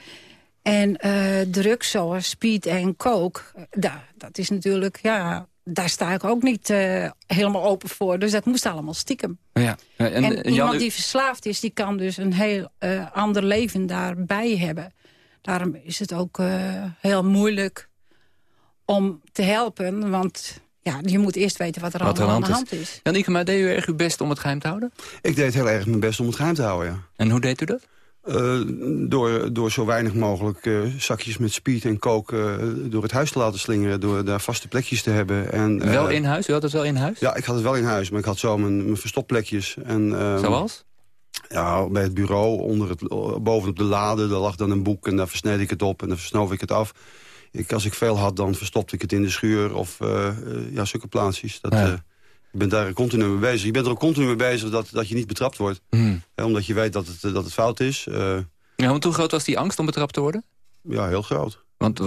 En eh drugs zoals speed en coke, eh, da- dat is natuurlijk... ja, daar sta ik ook niet eh, helemaal open voor. Dus dat moest allemaal stiekem. Ja. En, En, en Jan, iemand die verslaafd is, die kan dus een heel ander leven daarbij hebben. Daarom is het ook heel moeilijk om te helpen. Want ja, je moet eerst weten wat er wat er allemaal aan aan de hand is. is. Jan Ikema, deed u erg uw best om het geheim te houden? Ik deed heel erg mijn best om het geheim te houden, ja. En hoe deed u dat? Eh, door, door zo weinig mogelijk eh, zakjes met speed en coke eh, door het huis te laten slingeren. Door daar vaste plekjes te hebben. En, eh, wel in huis? U had het wel in huis? Ja, ik had het wel in huis, maar ik had zo mijn, mijn verstopplekjes. En, ehm, Zoals? Ja, bij het bureau, onder het, bovenop de lade, daar lag dan een boek en daar versneed ik het op en dan versnoof ik het af. Ik, als ik veel had, dan verstopte ik het in de schuur of eh, eh, ja, zulke plaatsjes. Dat, Ja. eh, je bent daar continu mee bezig. Je bent er ook continu mee bezig dat, dat je niet betrapt wordt. Hè, omdat je weet dat het, dat het fout is. Ja, want hoe groot was die angst om betrapt te worden? ja, heel groot. Want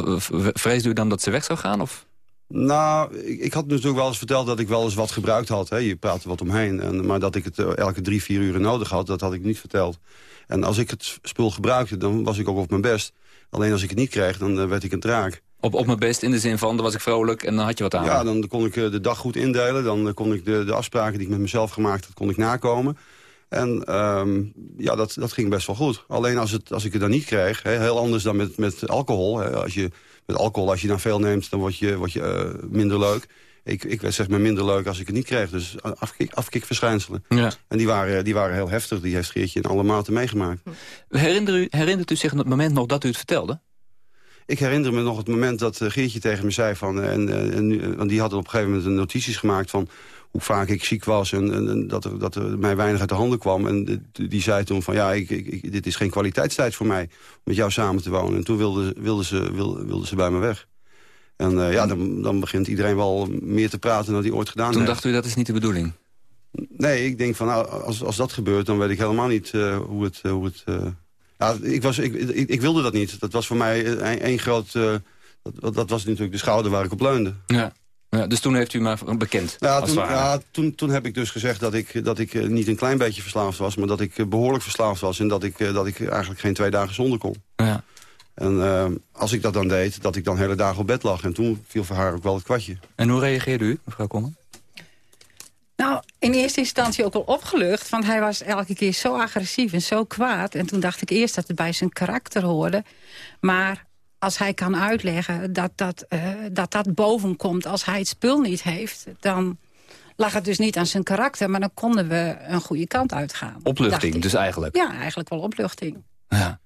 vreesde u dan dat ze weg zou gaan? Of? Nou, ik, ik had natuurlijk wel eens verteld dat ik wel eens wat gebruikt had. Hè. Je praat er wat omheen. En, maar dat ik het elke drie, vier uur nodig had, dat had ik niet verteld. En als ik het spul gebruikte, dan was ik ook op mijn best. Alleen als ik het niet kreeg, dan eh, werd ik een draak. Op, op mijn best in de zin van, dan was ik vrolijk en dan had je wat aan. Ja, dan kon ik eh, de dag goed indelen. Dan eh, kon ik de, de afspraken die ik met mezelf gemaakt had, kon ik nakomen. En ehm, ja, dat, dat ging best wel goed. Alleen als, het, als ik het dan niet kreeg, hè, heel anders dan met, met alcohol. Als je, met alcohol, als je dan veel neemt, dan word je, word je minder leuk. Ik, ik werd zeg maar minder leuk als ik het niet kreeg. Dus afkik, afkikverschijnselen. Ja. En die waren, die waren heel heftig. Die heeft Geertje in alle maten meegemaakt. Herinner u, herinnert u zich het moment nog dat u het vertelde? Ik herinner me nog het moment dat eh, Geertje tegen me zei van... eh, En, eh, en, want die had op een gegeven moment een notities gemaakt van hoe vaak ik ziek was en, en, en dat, er, dat er mij weinig uit de handen kwam. En de- die zei toen van ja, ik, ik, dit is geen kwaliteitstijd voor mij om met jou samen te wonen. En toen wilde, wilde, ze, wilde, wilde ze bij me weg. En eh, ja, dan, dan begint iedereen wel meer te praten dan hij ooit gedaan Toen heeft. dacht u, dat is niet de bedoeling. Nee, ik denk van nou, als, als dat gebeurt, dan weet ik helemaal niet eh, hoe het... eh, hoe het ja, ik, was, ik, ik, ik wilde dat niet. Dat was voor mij één groot... dat, dat was natuurlijk de schouder waar ik op leunde. Ja. ja dus toen heeft u maar bekend, Ja, toen, ja toen, toen heb ik dus gezegd dat ik, dat ik niet een klein beetje verslaafd was... maar dat ik eh, behoorlijk verslaafd was... en dat ik, dat ik eigenlijk geen twee dagen zonder kon. Ja. En eh, als ik dat dan deed, dat ik dan hele dagen op bed lag. En toen viel voor haar ook wel het kwartje. En hoe reageerde u, mevrouw Kommer? Nou, in eerste instantie ook wel opgelucht. Want hij was elke keer zo agressief en zo kwaad. En toen dacht ik eerst dat het bij zijn karakter hoorde. Maar als hij kan uitleggen dat dat, eh, dat, dat boven komt als hij het spul niet heeft... dan lag het dus niet aan zijn karakter. Maar dan konden we een goede kant uitgaan. Opluchting, dus eigenlijk. Ja, eigenlijk wel opluchting. Ja.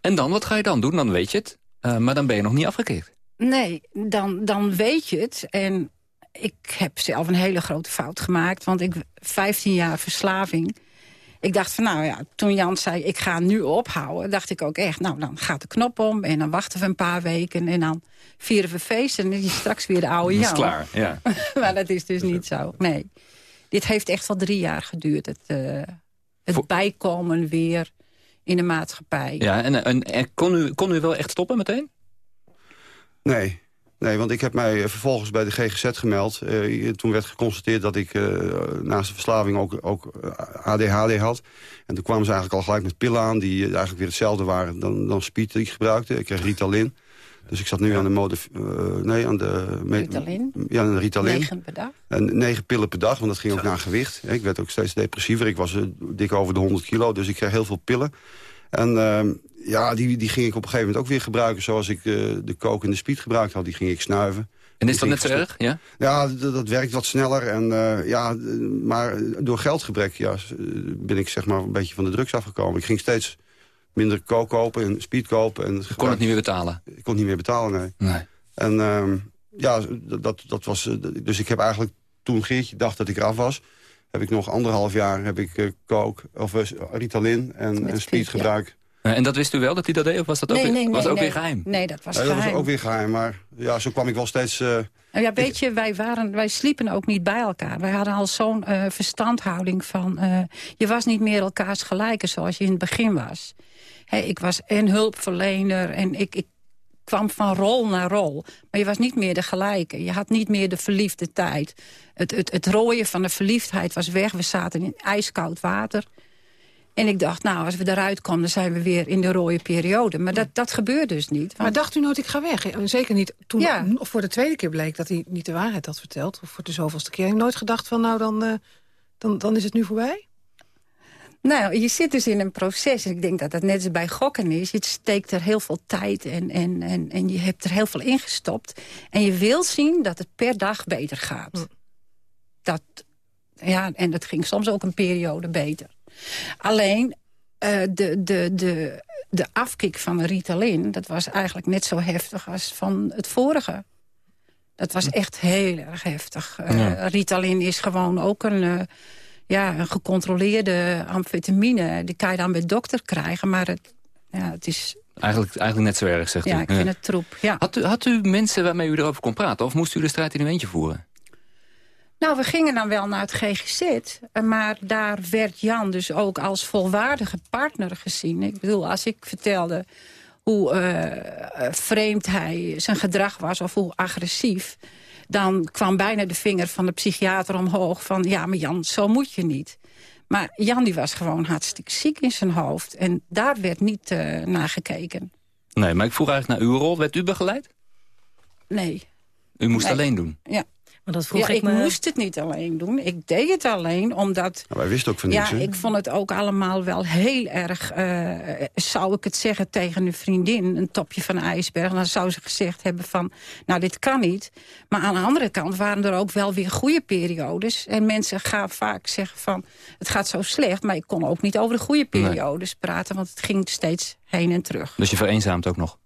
En dan, wat ga je dan doen? Dan weet je het. Eh, maar dan ben je nog niet afgekikt. Nee, dan, dan weet je het. En ik heb zelf een hele grote fout gemaakt. Want ik 15 jaar verslaving. Ik dacht van, nou ja, toen Jan zei, ik ga nu ophouden... dacht ik ook echt, nou, dan gaat de knop om... en dan wachten we een paar weken en dan vieren we feest... en dan is straks weer de oude Dat is Jan. klaar, ja. maar dat is dus niet zo, nee. Dit heeft echt wel drie jaar geduurd. Het, eh, het bijkomen weer in de maatschappij. Ja, en, en, en kon, u, kon u wel echt stoppen meteen? Nee. Nee, want ik heb mij vervolgens bij de GGZ gemeld. Eh, toen werd geconstateerd dat ik eh, naast de verslaving ook, ook eh, ADHD had. En toen kwamen ze eigenlijk al gelijk met pillen aan... die eigenlijk weer hetzelfde waren dan, dan speed die ik gebruikte. Ik kreeg Ritalin. Dus ik zat nu aan de mode... eh, nee, aan de... Ritalin? Ja, aan de Ritalin. Negen per dag. En negen pillen per dag, want dat ging ook naar gewicht. Ik werd ook steeds depressiever. Ik was eh, dik over de 100 kilo, dus ik kreeg heel veel pillen. En ehm, ja, die, die ging ik op een gegeven moment ook weer gebruiken... zoals ik eh, de coke en de speed gebruikt had. Die ging ik snuiven. En is Die dat net zo erg? Ja? Ja, dat werkt wat sneller. En, eh, ja, maar door geldgebrek ja, ben ik zeg maar een beetje van de drugs afgekomen. Ik ging steeds minder coke kopen en speed kopen. En Je kon het niet meer betalen? Ik kon het niet meer betalen, nee. Nee. En ehm, ja, dat, dat was... eh, Dus ik heb eigenlijk toen Geertje dacht dat ik eraf was... heb ik nog anderhalf jaar heb ik, eh, coke, of eh, Ritalin en, en speed gebruik. Eh, En dat wist u wel dat hij dat deed? Of was dat ook, nee, weer, nee, was nee, ook nee. weer geheim? Nee, dat was Ja, dat geheim. was ook weer geheim, maar ja, zo kwam ik wel steeds... eh, Nou ja, weet je, wij, waren, wij sliepen ook niet bij elkaar. Wij hadden al zo'n eh, verstandhouding van... eh, je was niet meer elkaars gelijke zoals je in het begin was. Hè, ik was een hulpverlener en ik, ik kwam van rol naar rol. Maar je was niet meer de gelijke. Je had niet meer de verliefde tijd. Het, het, het rooien van de verliefdheid was weg. We zaten in ijskoud water. En ik dacht, nou, als we eruit komen, dan zijn we weer in de rode periode. Maar dat, dat gebeurt dus niet. Maar dacht u nooit, ik ga weg? En Zeker niet toen Ja. of voor de tweede keer bleek dat hij niet de waarheid had verteld. Of voor de zoveelste keer. Heb je nooit gedacht van, nou, dan, eh, dan, dan is het nu voorbij? Nou, je zit dus in een proces. Ik denk dat dat net als bij gokken is. Je steekt er heel veel tijd en, en, en, en je hebt er heel veel in gestopt. En je wil zien dat het per dag beter gaat. Dat, ja, en dat ging soms ook een periode beter. Alleen, eh, de, de, de, de afkick van Ritalin... dat was eigenlijk net zo heftig als van het vorige. Dat was echt heel erg heftig. Eh, Ja. Ritalin is gewoon ook een, eh, ja, een gecontroleerde amfetamine. Die kan je dan bij dokter krijgen, maar het, ja, het is... Eigenlijk, eigenlijk net zo erg, zegt u. Ja, ik vind het troep. Ja. Had, u, had u mensen waarmee u erover kon praten? Of moest u de strijd in uw eentje voeren? Nou, we gingen dan wel naar het GGZ. eh, Maar daar werd Jan dus ook als volwaardige partner gezien. Ik bedoel, als ik vertelde hoe eh, vreemd hij zijn gedrag was... of hoe agressief... dan kwam bijna de vinger van de psychiater omhoog van... ja, maar Jan, zo moet je niet. Maar Jan die was gewoon hartstikke ziek in zijn hoofd. En daar werd niet eh, naar gekeken. Nee, maar ik vroeg eigenlijk naar uw rol. Werd u begeleid? Nee. U moest Nee. alleen doen. Ja. Maar dat vroeg ja, ik ik me- moest het niet alleen doen. Ik deed het alleen omdat... nou, wij wisten ook van Ja, niks, hè? ik vond het ook allemaal wel heel erg... eh, zou ik het zeggen tegen een vriendin, een topje van een ijsberg... dan zou ze gezegd hebben van, nou, dit kan niet. Maar aan de andere kant waren er ook wel weer goede periodes. En mensen gaan vaak zeggen van, het gaat zo slecht... maar ik kon ook niet over de goede Nee. periodes praten... want het ging steeds heen en terug. Dus je vereenzaamt ook nog?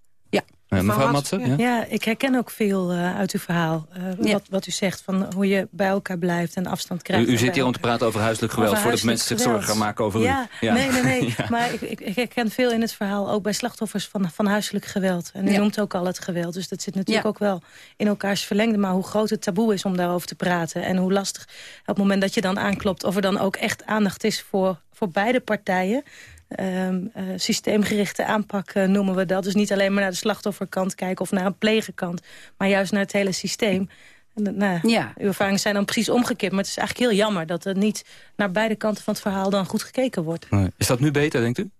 Ja. Eh, mevrouw Matsen? Ja. Ja, ik herken ook veel eh, uit uw verhaal. eh, Ja. wat, wat u zegt, van hoe je bij elkaar blijft en afstand krijgt. u zit hier om te praten over huiselijk geweld... Over voordat mensen zich zorgen gaan maken over ja, u. Nee, nee, nee. Ja. Maar ik, ik, ik herken veel in het verhaal, ook bij slachtoffers van, van huiselijk geweld. En u Ja. noemt ook al het geweld. Dus dat zit natuurlijk Ja. ook wel in elkaars verlengde. Maar hoe groot het taboe is om daarover te praten. En hoe lastig op het moment dat je dan aanklopt... of er dan ook echt aandacht is voor, voor beide partijen... Ehm, eh, systeemgerichte aanpak eh, noemen we dat. Dus niet alleen maar naar de slachtofferkant kijken of naar een plegerkant... maar juist naar het hele systeem. En, eh, nou, Ja. Uw ervaringen zijn dan precies omgekeerd. Maar het is eigenlijk heel jammer dat er niet naar beide kanten van het verhaal... dan goed gekeken wordt. Nee. Is dat nu beter, denkt u?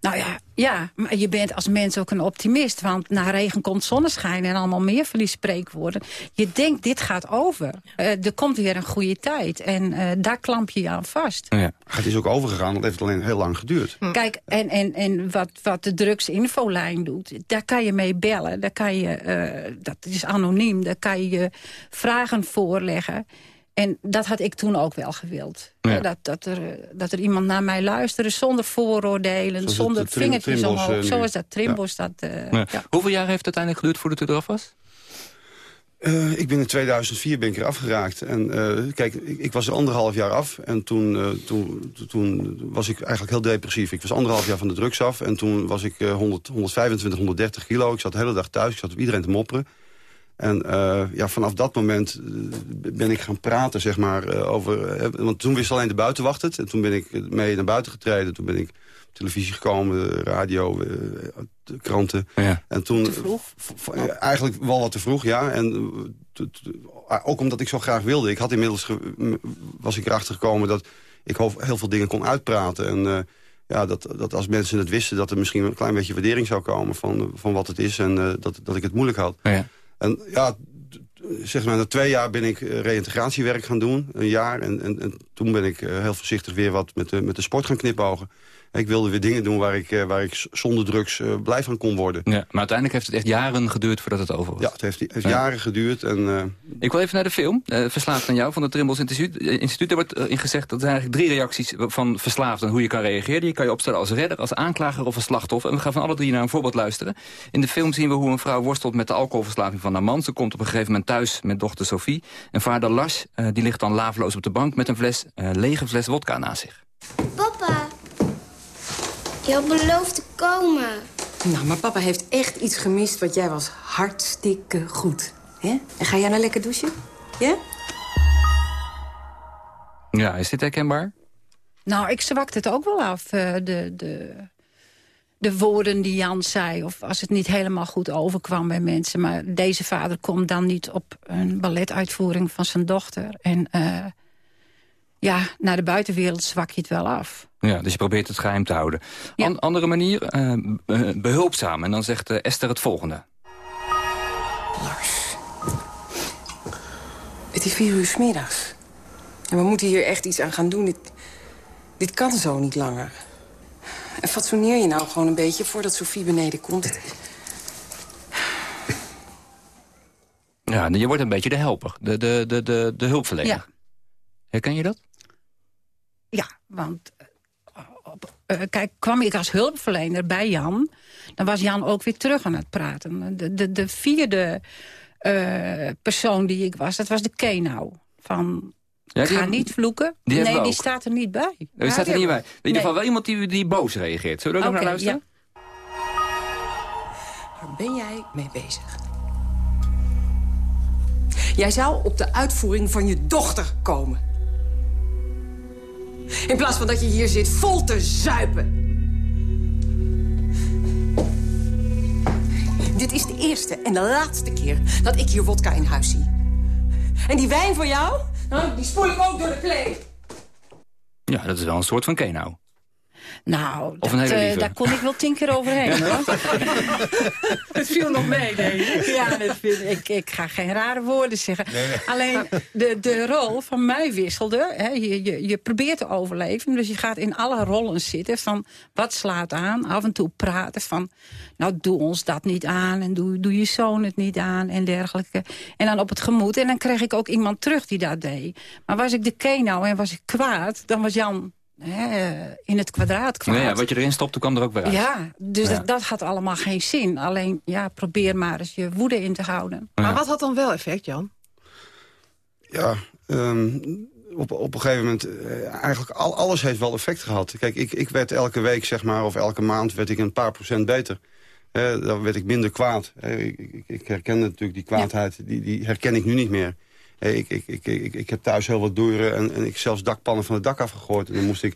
Nou ja, ja, maar je bent als mens ook een optimist. Want na regen komt zonneschijn en allemaal meer van die spreekwoorden. Je denkt, dit gaat over. Eh, er komt weer een goede tijd. En eh, daar klamp je je aan vast. Ja. Het is ook overgegaan, dat heeft alleen heel lang geduurd. Kijk, en, en, en wat, wat de drugsinfolijn doet, daar kan je mee bellen. Daar kan je, eh, dat is anoniem, daar kan je je vragen voorleggen. En dat had ik toen ook wel gewild. Ja. Dat, dat, er, dat er iemand naar mij luisterde zonder vooroordelen, Zoals zonder eh, Trim- vingertjes omhoog. eh. Zoals dat Trimbos dat... eh, Ja. ja. Hoeveel jaar heeft het uiteindelijk geduurd voordat u eraf was? Eh, ik ben in 2004 ben ik er afgeraakt. En eh, kijk, ik, ik was er anderhalf jaar af. En toen, eh, toen, toen was ik eigenlijk heel depressief. Ik was anderhalf jaar van de drugs af. En toen was ik eh, 100, 125, 130 kilo. Ik zat de hele dag thuis. Ik zat op iedereen te mopperen. En eh, ja, vanaf dat moment eh, ben ik gaan praten, zeg maar, eh, over... eh, want toen wist alleen de buitenwacht het. En toen ben ik mee naar buiten getreden. Toen ben ik op televisie gekomen, radio, kranten. Ja. En toen, Te vroeg? eigenlijk wel wat te vroeg, ja. En ook omdat ik zo graag wilde. Ik had inmiddels was ik erachter gekomen dat ik heel veel dingen kon uitpraten. En eh, ja, dat, dat als mensen het wisten, dat er misschien een klein beetje waardering zou komen van, van wat het is. En eh, dat, dat ik het moeilijk had. Ja. En ja, zeg maar, na twee jaar ben ik eh, reïntegratiewerk gaan doen. Een jaar. En, en, en toen ben ik eh, heel voorzichtig weer wat met de, met de sport gaan knipogen. Ik wilde weer dingen doen waar ik, eh, waar ik zonder drugs eh, blij van kon worden. Ja, maar uiteindelijk heeft het echt jaren geduurd voordat het over was. Ja, het heeft, heeft Ja. jaren geduurd. En, eh, Ik wil even naar de film, eh, Verslaafd aan jou, van het Trimbos Instituut. Instituut. Daar wordt in gezegd dat er eigenlijk drie reacties van verslaafden... hoe je kan reageren. Je kan je opstellen als redder, als aanklager of als slachtoffer. En we gaan van alle drie naar een voorbeeld luisteren. In de film zien we hoe een vrouw worstelt met de alcoholverslaving van haar man. Ze komt op een gegeven moment thuis met dochter Sophie. En vader Lars, eh, die ligt dan laveloos op de bank... met een fles, eh, lege fles wodka naast zich. Papa, je had beloofd te komen. Nou, maar papa heeft echt iets gemist, want jij was hartstikke goed. hè? En ga jij nou lekker douchen? Ja? Ja, is dit herkenbaar? Nou, ik zwakte het ook wel af, eh, de, de, de woorden die Jan zei. Of als het niet helemaal goed overkwam bij mensen. Maar deze vader komt dan niet op een balletuitvoering van zijn dochter. En eh, ja, naar de buitenwereld zwak je het wel af. Ja, dus je probeert het geheim te houden. An- andere manier, eh, eh, behulpzaam. En dan zegt eh, Esther het volgende. Het is vier uur 's middags. En we moeten hier echt iets aan gaan doen. Dit, dit kan zo niet langer. En fatsoeneer je nou gewoon een beetje voordat Sophie beneden komt. Ja, je wordt een beetje de helper, de, de, de, de, de hulpverlener. Ja. Herken je dat? Ja, want eh, op- kijk, kwam ik als hulpverlener bij Jan... dan was Jan ook weer terug aan het praten. De, de, de vierde eh, persoon die ik was, dat was de Kenau. Van, Ja, die ga hebben- niet vloeken. die nee, die staat er niet bij. Er staat er niet bij. In ieder Nee. geval wel iemand die, die boos reageert. Zullen we ook Oké, naar luisteren? Waar ben jij mee bezig? Jij zou op de uitvoering van je dochter komen. In plaats van dat je hier zit vol te zuipen. Dit is de eerste en de laatste keer dat ik hier wodka in huis zie. En die wijn voor jou, nou, die spoel ik ook door de klee. Ja, dat is wel een soort van kenau. Nou, dat, eh, daar kon ik wel tien keer overheen. Ja, hoor. Het viel nog mee, denk ik. Ja, dat vind ik, ik ga geen rare woorden zeggen. Alleen de, de rol van mij wisselde. Hè, je, je, je probeert te overleven, dus je gaat in alle rollen zitten. Van wat slaat aan, af en toe praten van... nou, doe ons dat niet aan en doe, doe je zoon het niet aan en dergelijke. En dan op het gemoed. En dan kreeg ik ook iemand terug die dat deed. Maar was ik de Kenau en was ik kwaad, dan was Jan... hè, in het kwadraat kwaad. Nee, ja, wat je erin stopt, toen kwam er ook weer uit. Ja, dus Ja. Dat, dat had allemaal geen zin. Alleen, ja, probeer maar eens je woede in te houden. Maar wat had dan wel effect, Jan? Ja, ehm, op, op een gegeven moment... eh, eigenlijk al, alles heeft wel effect gehad. Kijk, ik, ik werd elke week, zeg maar, of elke maand... werd ik een paar procent beter. Eh, dan werd ik minder kwaad. Eh, ik, ik, ik herken natuurlijk die kwaadheid, die, die herken ik nu niet meer. Ik, ik, ik, ik, ik heb thuis heel wat deuren en, en ik zelfs dakpannen van het dak afgegooid. En dan moest ik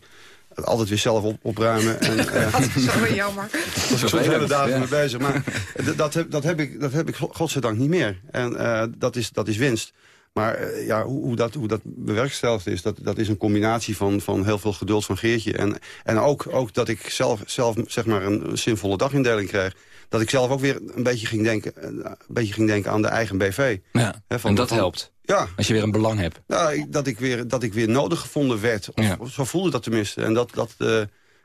het altijd weer zelf op, opruimen. En, eh, Dat is wel jammer. daar was ik soms hele dagen mee bezig. Maar dat heb, dat, heb ik, dat heb ik go- godzijdank niet meer. En eh, dat, is, dat is winst. Maar eh, ja, hoe, hoe, dat, hoe dat bewerkstelligd is, dat, dat is een combinatie van, van heel veel geduld van Geertje. En, en ook, ook dat ik zelf, zelf zeg maar een zinvolle dagindeling kreeg. Dat ik zelf ook weer een beetje ging denken, eh, een beetje ging denken aan de eigen BV. Ja, van- en dat van- helpt. Ja. Als je weer een belang hebt. Ja, dat, ik weer, dat ik weer nodig gevonden werd. Of, Ja. of zo voelde dat tenminste. En, dat, dat, eh,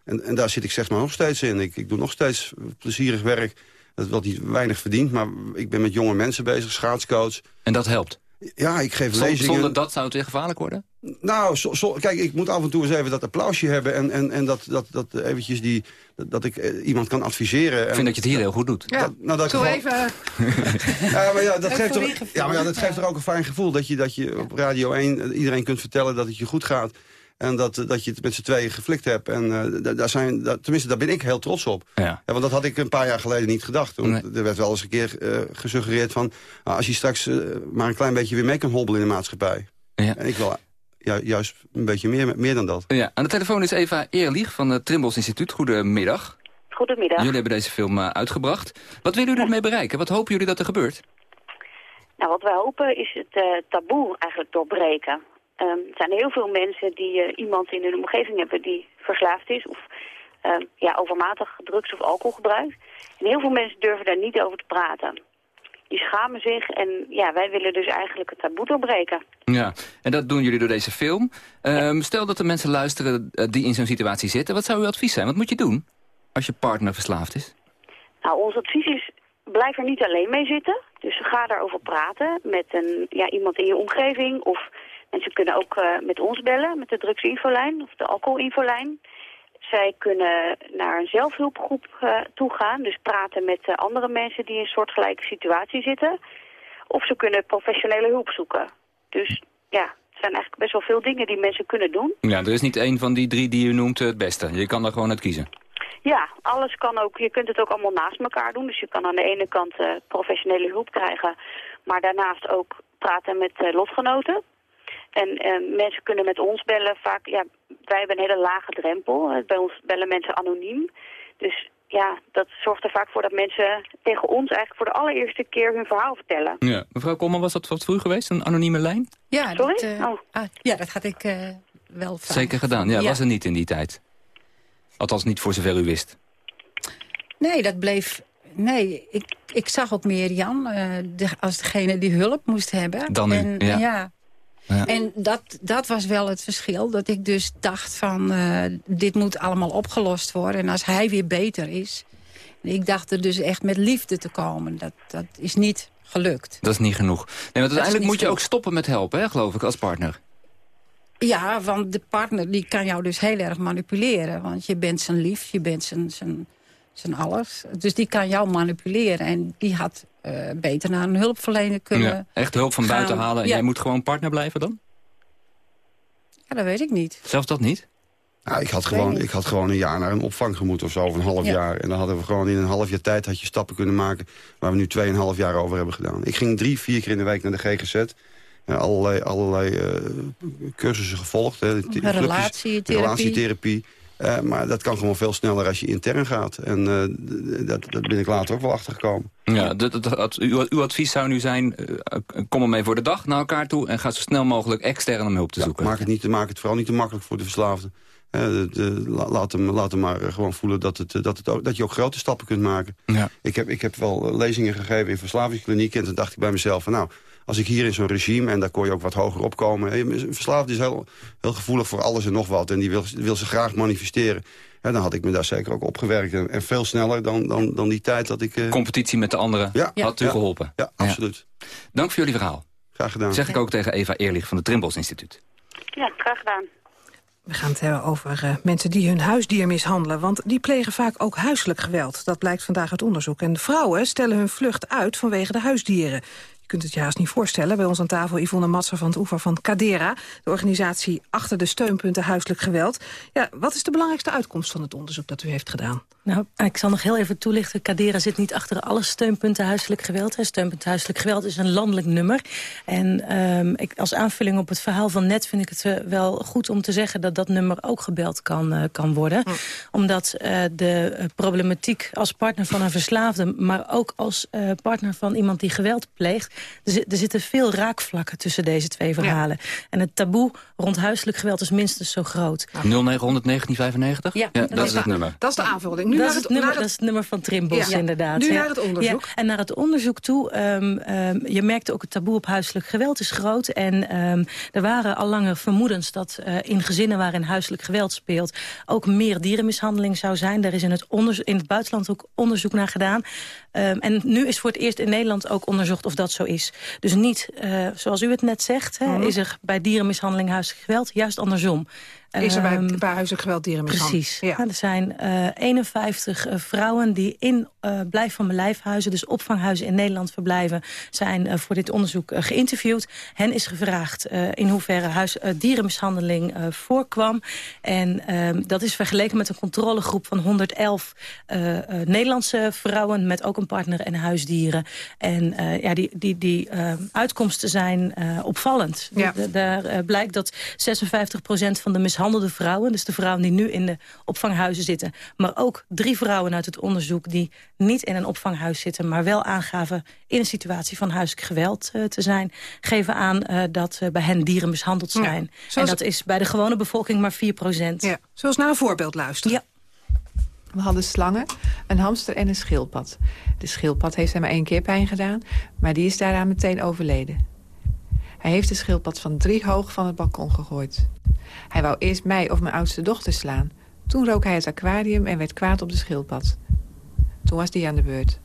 en, en daar zit ik zeg maar nog steeds in. Ik, ik doe nog steeds plezierig werk. Dat wat niet weinig verdient. Maar ik ben met jonge mensen bezig, schaatscoach. En dat helpt? Ja, ik geef lezingen. zonder dat zou het weer gevaarlijk worden? Nou, kijk, ik moet af en toe eens even dat applausje hebben... en, en, en dat, dat, dat eventjes die, dat, dat ik eh, iemand kan adviseren. Ik vind dat je het hier heel goed doet. Ja, nou, dat zo geval- even... Ja, maar ja, dat geeft, er, ingevallen. ja, maar ja, dat geeft er ook een fijn gevoel. Dat je, dat je op Radio 1 iedereen kunt vertellen dat het je goed gaat. En dat, dat je het met z'n tweeën geflikt hebt. En eh, da- daar zijn, da- tenminste, daar ben ik heel trots op. Ja. want dat had ik een paar jaar geleden niet gedacht. Want Er werd wel eens een keer eh, gesuggereerd van... nou, als je straks eh, maar een klein beetje weer mee kan hobbelen in de maatschappij. Ja. En ik wil juist een beetje meer, meer dan dat. Ja, aan de telefoon is Eva Eerlieg van het Trimbos Instituut. Goedemiddag. Goedemiddag. Jullie hebben deze film uitgebracht. Wat willen jullie ermee bereiken? Wat hopen jullie dat er gebeurt? Nou, wat wij hopen is het eh, taboe eigenlijk doorbreken. Ehm, er zijn heel veel mensen die eh, iemand in hun omgeving hebben die verslaafd is of ehm, ja, overmatig drugs of alcohol gebruikt. En heel veel mensen durven daar niet over te praten. die schamen zich. En ja, wij willen dus eigenlijk het taboe doorbreken. Ja, en dat doen jullie door deze film. Ehm, stel dat er mensen luisteren eh, die in zo'n situatie zitten. Wat zou uw advies zijn? Wat moet je doen als je partner verslaafd is? Nou, ons advies is, blijf er niet alleen mee zitten. Dus ga daarover praten met een, ja, iemand in je omgeving. Of mensen kunnen ook eh, met ons bellen, met de drugsinfolijn of de alcoholinfolijn. Zij kunnen naar een zelfhulpgroep uh, toe gaan. Dus praten met uh, andere mensen die in een soortgelijke situatie zitten. Of ze kunnen professionele hulp zoeken. Dus ja, het zijn eigenlijk best wel veel dingen die mensen kunnen doen. Ja, er is niet één van die drie die u noemt het beste. Je kan er gewoon uit kiezen. Ja, alles kan ook. Je kunt het ook allemaal naast elkaar doen. Dus je kan aan de ene kant uh, professionele hulp krijgen. Maar daarnaast ook praten met lotgenoten. En uh, mensen kunnen met ons bellen. Vaak, ja, wij hebben een hele lage drempel. Bij ons bellen mensen anoniem. Dus ja, dat zorgt er vaak voor dat mensen tegen ons eigenlijk voor de allereerste keer hun verhaal vertellen. Ja. Mevrouw Kommer, was dat wat vroeg geweest, een anonieme lijn? Ja, Sorry? Dat, uh, oh. ah, ja, dat had ik uh, wel vaak. Zeker gedaan. Ja, ja, was er niet in die tijd. Althans niet voor zover u wist. Nee, dat bleef... Nee, ik, ik zag ook meer Jan uh, de, als degene die hulp moest hebben. Dan u, en, ja. ja. Ja. En dat, dat was wel het verschil. Dat ik dus dacht van, uh, dit moet allemaal opgelost worden. En als hij weer beter is... Ik dacht er dus echt met liefde te komen. Dat, dat is niet gelukt. Dat is niet genoeg. Nee, want uiteindelijk moet je ook stoppen met helpen, hè, geloof ik, als partner. Ja, want de partner die kan jou dus heel erg manipuleren. Want je bent zijn lief, je bent zijn, zijn, zijn alles. Dus die kan jou manipuleren. En die had uh, beter naar een hulpverlener kunnen ja, Echt hulp van gaan. buiten halen en ja. jij moet gewoon partner blijven dan? Ja, dat weet ik niet. Zelfs dat niet? Nou, ik, had gewoon, ik had gewoon een jaar naar een opvang gemoeten of zo, of een half Ja. jaar. En dan hadden we gewoon in een half jaar tijd had je stappen kunnen maken... waar we nu tweeënhalf jaar over hebben gedaan. Ik ging drie, vier keer in de week naar de GGZ. En allerlei, allerlei uh, cursussen gevolgd. Hè, Relatietherapie. relatietherapie. Uh, maar dat kan gewoon veel sneller als je intern gaat. En uh, dat, dat ben ik later ook wel achtergekomen. Ja, dat, uw, uw, advies zou nu zijn, uh, kom ermee voor de dag naar elkaar toe... en ga zo snel mogelijk extern om hulp te ja, zoeken. Maak het, niet, maak het vooral niet te makkelijk voor de verslaafde. De, de, laat, hem, laat hem maar gewoon voelen dat, het, dat, het ook, dat je ook grote stappen kunt maken. Ja. Ik, heb, ik heb wel lezingen gegeven in verslavingskliniek... en toen dacht ik bij mezelf van nou, als ik hier in zo'n regime... en daar kon je ook wat hoger opkomen... een verslaafde is heel, heel gevoelig voor alles en nog wat... en die wil, wil ze graag manifesteren. Ja, dan had ik me daar zeker ook opgewerkt. En, en veel sneller dan, dan, dan die tijd dat ik... Uh... Competitie met de anderen ja. had u ja. geholpen. Ja, absoluut. Ja. Dank voor jullie verhaal. Graag gedaan. Zeg ik ook tegen Eva Eerlich van het Trimbos Instituut. Ja, graag gedaan. We gaan het hebben over uh, mensen die hun huisdier mishandelen. Want die plegen vaak ook huiselijk geweld. Dat blijkt vandaag uit onderzoek. En vrouwen stellen hun vlucht uit vanwege de huisdieren. Je kunt het je haast niet voorstellen. Bij ons aan tafel Yvonne Matser van het Oever van Cadera. De organisatie achter de steunpunten huiselijk geweld. Ja, wat is de belangrijkste uitkomst van het onderzoek dat u heeft gedaan? Nou, ik zal nog heel even toelichten. Cadera zit niet achter alle steunpunten huiselijk geweld. Hè. Steunpunt huiselijk geweld is een landelijk nummer. En um, ik, als aanvulling op het verhaal van net vind ik het uh, wel goed om te zeggen... dat dat nummer ook gebeld kan, uh, kan worden. Omdat uh, de problematiek als partner van een verslaafde... maar ook als partner van iemand die geweld pleegt... Er, er, zitten veel raakvlakken tussen deze twee verhalen. Ja. En het taboe rond huiselijk geweld is minstens zo groot. 0900 1995? Ja, ja dat is het nummer. Dat is de aanvulling. Nu dat, naar is het, nummer, naar het... dat is het nummer van Trimbos, ja. inderdaad. Nu ja. naar het onderzoek. Ja. En naar het onderzoek toe, um, um, je merkte ook het taboe op huiselijk geweld is groot. En um, er waren al langer vermoedens dat uh, in gezinnen waarin huiselijk geweld speelt... ook meer dierenmishandeling zou zijn. Daar is in het, in het buitenland ook onderzoek naar gedaan. en nu is voor het eerst in Nederland ook onderzocht of dat zo is. Dus niet, uh, zoals u het net zegt, hè, mm -hmm. is er bij dierenmishandeling huiselijk geweld, juist andersom. Is er bij, um, bij huiselijk geweld dierenmishandeling? Precies. Ja. Ja, er zijn uh, 51 uh, vrouwen die in uh, Blijf van mijn lijfhuizen... dus opvanghuizen in Nederland verblijven... zijn voor dit onderzoek geïnterviewd. Hen is gevraagd in hoeverre huis, dierenmishandeling voorkwam. En uh, dat is vergeleken met een controlegroep van 111 uh, uh, Nederlandse vrouwen... met ook een partner en huisdieren. En ja, die, die, die uh, uitkomsten zijn uh, opvallend. Ja. Daar uh, blijkt dat 56% van de mishandelde vrouwen... dus de vrouwen die nu in de opvanghuizen zitten... maar ook drie vrouwen uit het onderzoek die niet in een opvanghuis zitten... maar wel aangaven in een situatie van huiselijk geweld te zijn... geven aan dat bij hen dieren mishandeld zijn. Ja, zoals... En dat is bij de gewone bevolking maar 4 procent. Ja. Zoals naar een voorbeeld luisteren. Ja. We hadden slangen, een hamster en een schildpad. De schildpad heeft hem maar één keer pijn gedaan, maar die is daaraan meteen overleden. Hij heeft de schildpad van drie hoog van het balkon gegooid. Hij wou eerst mij of mijn oudste dochter slaan. Toen rook hij het aquarium en werd kwaad op de schildpad. Toen was die aan de beurt.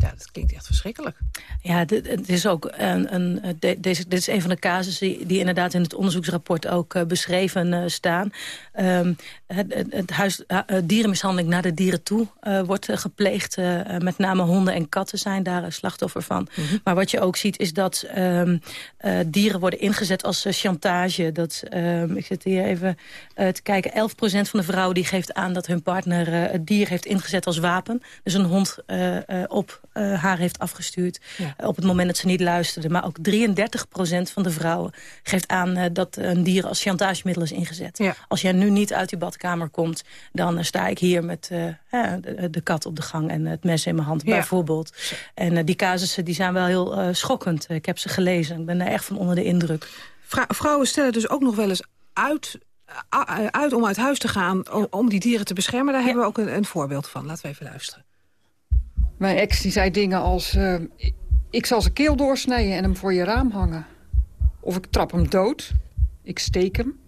Ja, dat klinkt echt verschrikkelijk. Ja, dit, het is ook een, een, de- deze, dit is een van de casussen die, die inderdaad in het onderzoeksrapport ook eh, beschreven eh, staan. Ehm, het, het, het huis, eh, dierenmishandeling naar de dieren toe wordt gepleegd. Met name honden en katten zijn daar slachtoffer van. Maar wat je ook ziet is dat ehm, eh, dieren worden ingezet als chantage. Dat, ehm, ik zit hier even te kijken. 11% van de vrouwen die geeft aan dat hun partner het dier heeft ingezet als wapen. Dus een hond op eh, haar heeft afgestuurd. Ja. eh, op het moment dat ze niet luisterde. Maar ook 33% van de vrouwen geeft aan eh, dat een dier als chantagemiddel is ingezet. Als jij nu niet uit die badkamer komt, dan sta ik hier met de, de kat op de gang en het mes in mijn hand Ja. bijvoorbeeld. En die casussen die zijn wel heel schokkend. Ik heb ze gelezen. Ik ben er echt van onder de indruk. Vrou- vrouwen stellen dus ook nog wel eens uit, uit om uit huis te gaan... om, om die dieren te beschermen. Daar hebben we ook een, een voorbeeld van. Laten we even luisteren. Mijn ex die zei dingen als... eh, ik zal zijn keel doorsnijden en hem voor je raam hangen. Of ik trap hem dood. Ik steek hem.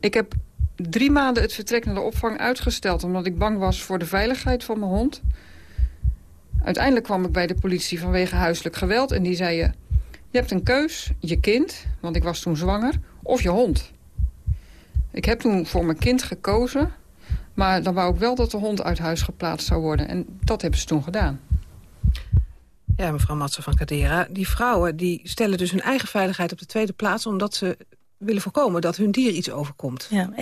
Ik heb drie maanden het vertrek naar de opvang uitgesteld... omdat ik bang was voor de veiligheid van mijn hond. Uiteindelijk kwam ik bij de politie vanwege huiselijk geweld... en die zei je, je hebt een keus, je kind... want ik was toen zwanger, of je hond. Ik heb toen voor mijn kind gekozen... Maar dan wou ik wel dat de hond uit huis geplaatst zou worden. En dat hebben ze toen gedaan. Ja, mevrouw Matsen van Cadera. Die vrouwen die stellen dus hun eigen veiligheid op de tweede plaats... omdat ze willen voorkomen dat hun dier iets overkomt. Ja, 41%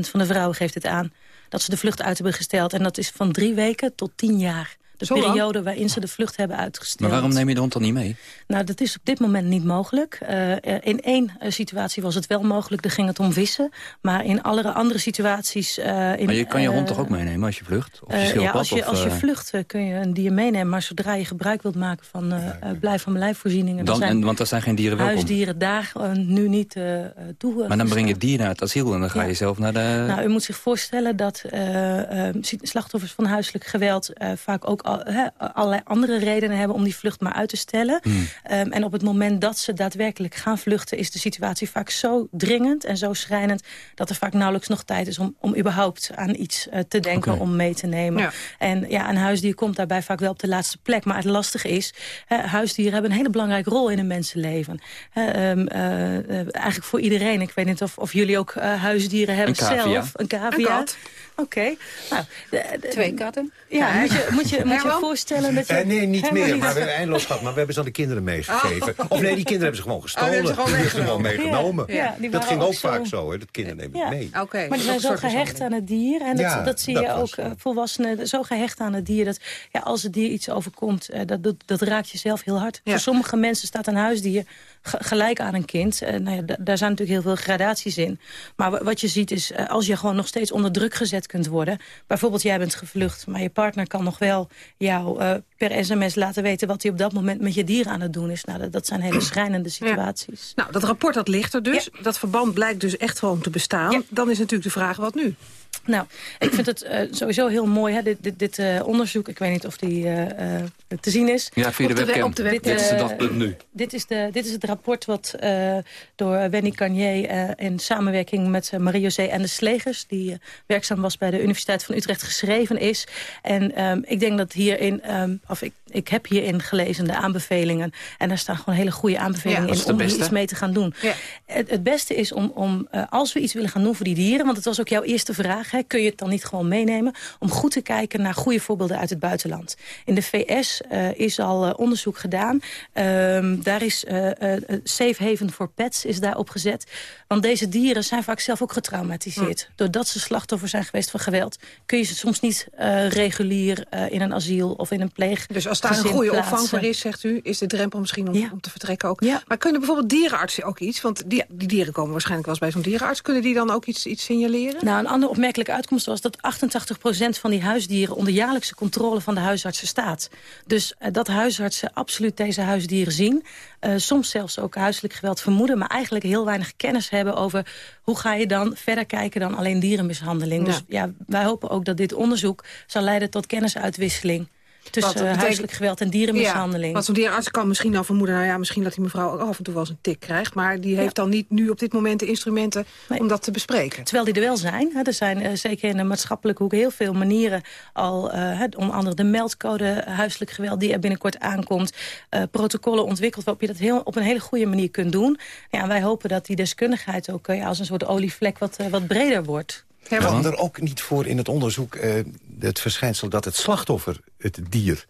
van de vrouwen geeft het aan dat ze de vlucht uit hebben gesteld. En dat is van drie weken tot tien jaar. De Zo lang? periode waarin ze de vlucht hebben uitgesteld. Maar waarom neem je de hond dan niet mee? Nou, dat is op dit moment niet mogelijk. Eh, in één eh, situatie was het wel mogelijk, daar ging het om vissen. Maar in alle andere situaties... eh, in, maar je kan je hond toch ook meenemen als je vlucht? Of je ja, als je, of, als je vlucht kun je een dier meenemen. Maar zodra je gebruik wilt maken van blijf van mijn lijfvoorzieningen... dan, dan zijn en, want er zijn geen dieren welkom. huisdieren daar nu niet toe. Maar dan breng je gesteld. het dier naar het asiel en dan ga je Ja. zelf naar de... Nou, u moet zich voorstellen dat slachtoffers van huiselijk geweld... vaak ook al, allerlei andere redenen hebben om die vlucht maar uit te stellen. Hmm. Ehm, en op het moment dat ze daadwerkelijk gaan vluchten... is de situatie vaak zo dringend en zo schrijnend... dat er vaak nauwelijks nog tijd is om, om überhaupt aan iets eh, te denken... Om mee te nemen. Ja. En ja, een huisdier komt daarbij vaak wel op de laatste plek. Maar het lastige is, hè, huisdieren hebben een hele belangrijke rol in een mensenleven. Hè, ehm, eh, eh, eigenlijk voor iedereen. Ik weet niet of, of jullie ook eh, huisdieren hebben zelf. Een cavia. Een kat. Oké. Nou, Twee katten. Ja, moet je, moet je, moet je voorstellen dat je... Eh, nee, niet meer. niet. Maar we hebben eindeloos gehad. Maar we hebben ze aan de kinderen meegegeven. Of nee, die kinderen hebben ze gewoon gestolen. Oh, die hebben ze gewoon die hebben ze gewoon meegenomen. meegenomen. Ja, ja, die dat ging ook ook zo- vaak zo. Hè, dat kinderen nemen Ja. het mee. Oké. Maar die zijn zo gehecht aan het dier. En dat, Ja, dat zie dat je ook, eh, volwassenen, zo gehecht aan het dier. Dat ja, als het dier iets overkomt, eh, dat, dat, dat raakt je zelf heel hard. Ja. Voor sommige mensen staat een huisdier gelijk aan een kind. Eh, nou ja, da- daar zijn natuurlijk heel veel gradaties in. Maar wa- wat je ziet is, eh, als je gewoon nog steeds onder druk gezet kunt worden. Bijvoorbeeld, jij bent gevlucht, maar je partner kan nog wel jou eh, per sms laten weten... wat hij op dat moment met je dier aan het doen is. Nou, dat, dat zijn hele schrijnende situaties. Nou, dat rapport dat ligt er dus. Dat verband blijkt dus echt gewoon te bestaan. Dan is natuurlijk de vraag, wat nu? Nou, ik vind het eh, sowieso heel mooi, hè, dit, dit, dit eh, onderzoek. Ik weet niet of die eh, eh, te zien is. Ja, via de Op webcam. op de web- Dit is de dagpunt nu. Dit is, de, dit is het rapport wat eh, door Wendy Carnier eh, in samenwerking met uh, Marie-José en de Slegers... die werkzaam was bij de Universiteit van Utrecht geschreven is. En ehm, ik denk dat hierin, ehm, of ik, ik heb hierin gelezen de aanbevelingen... en daar staan gewoon hele goede aanbevelingen Ja, in om hier beste? iets mee te gaan doen. Het, het beste is om, om eh, als we iets willen gaan doen voor die dieren... want het was ook jouw eerste vraag, hè, kun je het dan niet gewoon meenemen... om goed te kijken naar goede voorbeelden uit het buitenland. In de VS eh, is al eh, onderzoek gedaan. Ehm, daar is Safe Haven for Pets is daar opgezet. Want deze dieren zijn vaak zelf ook getraumatiseerd. Doordat ze slachtoffer zijn geweest van geweld... kun je ze soms niet eh, regulier eh, in een asiel of in een pleeg Dus als daar een goede plaatsen. opvang voor is, zegt u, is de drempel misschien om, om te vertrekken ook. Maar kunnen bijvoorbeeld dierenartsen ook iets? Want die, die dieren komen waarschijnlijk wel eens bij zo'n dierenarts. Kunnen die dan ook iets, iets signaleren? Nou, een andere opmerkelijke uitkomst was dat 88% van die huisdieren onder jaarlijkse controle van de huisartsen staat. Dus eh, dat huisartsen absoluut deze huisdieren zien. soms zelfs ook huiselijk geweld vermoeden, maar eigenlijk heel weinig kennis hebben over hoe ga je dan verder kijken dan alleen dierenmishandeling. Ja. Dus ja, wij hopen ook dat dit onderzoek zal leiden tot kennisuitwisseling tussen betekent- huiselijk geweld en dierenmishandeling. Ja, want zo'n dierenarts kan misschien dan vermoeden... nou ja, misschien dat die mevrouw ook af en toe wel eens een tik krijgt... maar die heeft dan niet nu op dit moment de instrumenten om dat te bespreken. Terwijl die er wel zijn. Hè. Er zijn eh, zeker in de maatschappelijke hoek heel veel manieren al... eh, hè, onder andere de meldcode huiselijk geweld die er binnenkort aankomt. eh, protocollen ontwikkeld waarop je dat heel, op een hele goede manier kunt doen. Ja, wij hopen dat die deskundigheid ook ja, als een soort olievlek wat, wat breder wordt. Kwam er ook niet voor in het onderzoek eh, het verschijnsel dat het slachtoffer het dier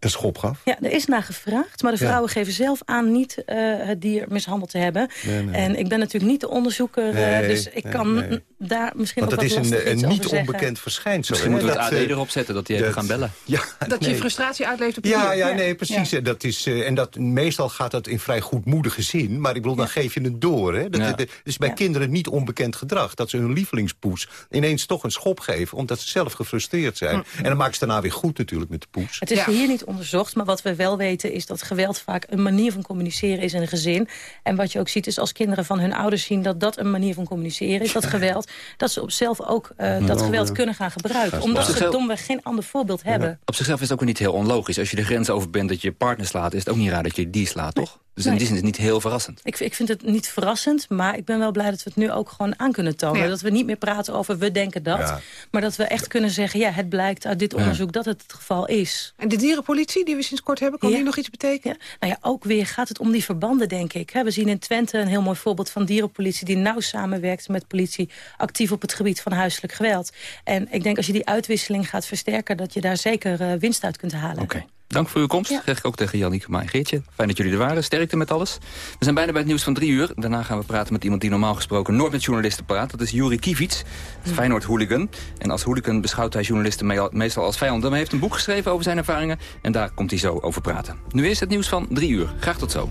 een schop gaf? Ja, er is naar gevraagd, maar de Ja. vrouwen geven zelf aan niet eh, het dier mishandeld te hebben. Nee, nee. En ik ben natuurlijk niet de onderzoeker, eh, dus ik nee, kan nee. daar misschien Want ook wat is een, lastig een iets over niet zeggen. onbekend verschijnsel. Misschien moeten we het dat, AD eh, erop zetten dat die even dat- gaan bellen. Ja, Dat je frustratie uitleeft op Ja, dier. ja, nee, precies. En Dat is, eh, en dat, meestal gaat dat in vrij goedmoedige zin. Maar ik bedoel, dan geef je het door. Hè? Dat, Ja. dat is bij kinderen niet onbekend gedrag. Dat ze hun lievelingspoes ineens toch een schop geven... omdat ze zelf gefrustreerd zijn. En dan maken ze daarna weer goed natuurlijk met de poes. Het is hier niet onderzocht, maar wat we wel weten is dat geweld vaak een manier van communiceren is in een gezin. En wat je ook ziet is als kinderen van hun ouders zien dat dat een manier van communiceren is, dat geweld, dat ze op zelf ook eh, dat geweld kunnen gaan gebruiken. Omdat ze domweg geen ander voorbeeld hebben. Op zichzelf is het ook weer niet heel onlogisch. Als je de grens over bent dat je je partner slaat... is het ook niet raar dat je die slaat, toch? Dus in Nee. die zin is het niet heel verrassend. Ik, ik vind het niet verrassend, maar ik ben wel blij dat we het nu ook gewoon aan kunnen tonen. Ja. Dat we niet meer praten over we denken dat, Ja. maar dat we echt kunnen zeggen, ja, het blijkt uit dit Ja. onderzoek dat het het geval is. En de dierenpolitie die we sinds kort hebben, kan Ja. die nog iets betekenen? Nou ja, ook weer gaat het om die verbanden, denk ik. hè. We zien in Twente een heel mooi voorbeeld van dierenpolitie... die nauw samenwerkt met politie actief op het gebied van huiselijk geweld. En ik denk als je die uitwisseling gaat versterken... dat je daar zeker eh, winst uit kunt halen. Oké. Dank voor uw komst, zeg ik ook tegen Janneke en Geertje. Fijn dat jullie er waren. Sterkte met alles. We zijn bijna bij het nieuws van drie uur. Daarna gaan we praten met iemand die normaal gesproken nooit met journalisten praat. Dat is Juri Kivits, het Feyenoord-hooligan. En als hooligan beschouwt hij journalisten me- meestal als vijanden. Maar hij heeft een boek geschreven over zijn ervaringen. En daar komt hij zo over praten. Nu is het nieuws van drie uur. Graag tot zo.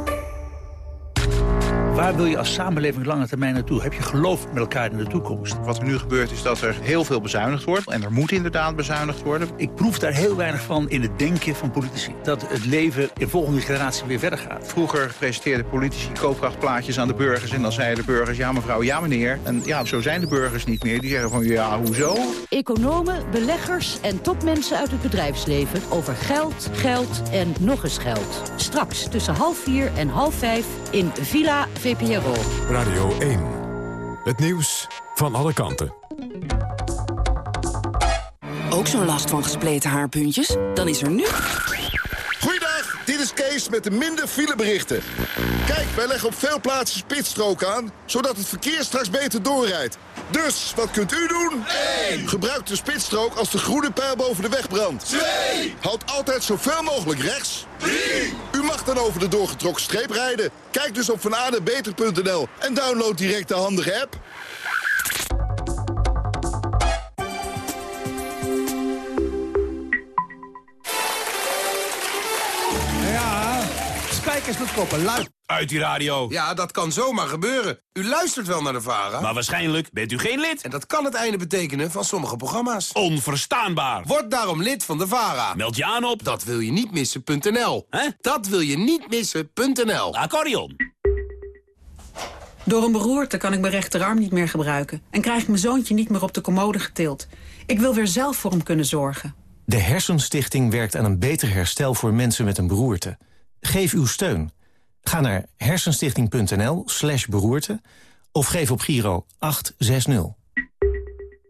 Waar wil je als samenleving lange termijn naartoe? Heb je geloof met elkaar in de toekomst? Wat er nu gebeurt is dat er heel veel bezuinigd wordt. En er moet inderdaad bezuinigd worden. Ik proef daar heel weinig van in het denken van politici. Dat het leven in volgende generatie weer verder gaat. Vroeger presenteerden politici koopkrachtplaatjes aan de burgers. En dan zeiden de burgers, ja mevrouw, ja meneer. En ja, zo zijn de burgers niet meer. Die zeggen van, ja, hoezo? Economen, beleggers en topmensen uit het bedrijfsleven over geld, geld en nog eens geld. Straks tussen half vier en half vijf in Villa VPRO. Radio 1. Het nieuws van alle kanten. Ook zo'n last van gespleten haarpuntjes? Dan is er nu... Goeiedag, dit is Kees met de minder fileberichten. Kijk, wij leggen op veel plaatsen spitsstrook aan, zodat het verkeer straks beter doorrijdt. Dus, wat kunt u doen? 1. Gebruik de spitsstrook als de groene pijl boven de weg brandt. 2. Houd altijd zoveel mogelijk rechts. 3. U mag dan over de doorgetrokken streep rijden. Kijk dus op vanadebeter.nl en download direct de handige app. Spijkers met koppen, luid. Uit die radio. Ja, dat kan zomaar gebeuren. U luistert wel naar de VARA. Maar waarschijnlijk bent u geen lid. En dat kan het einde betekenen van sommige programma's. Onverstaanbaar. Word daarom lid van de VARA. Meld je aan op... Dat wil je niet missen.nl. Dat wil je niet missen.nl. Accordeon. Door een beroerte kan ik mijn rechterarm niet meer gebruiken... en krijg ik mijn zoontje niet meer op de commode getild. Ik wil weer zelf voor hem kunnen zorgen. De Hersenstichting werkt aan een beter herstel voor mensen met een beroerte. Geef uw steun. Ga naar hersenstichting.nl slash beroerte... of geef op Giro 860.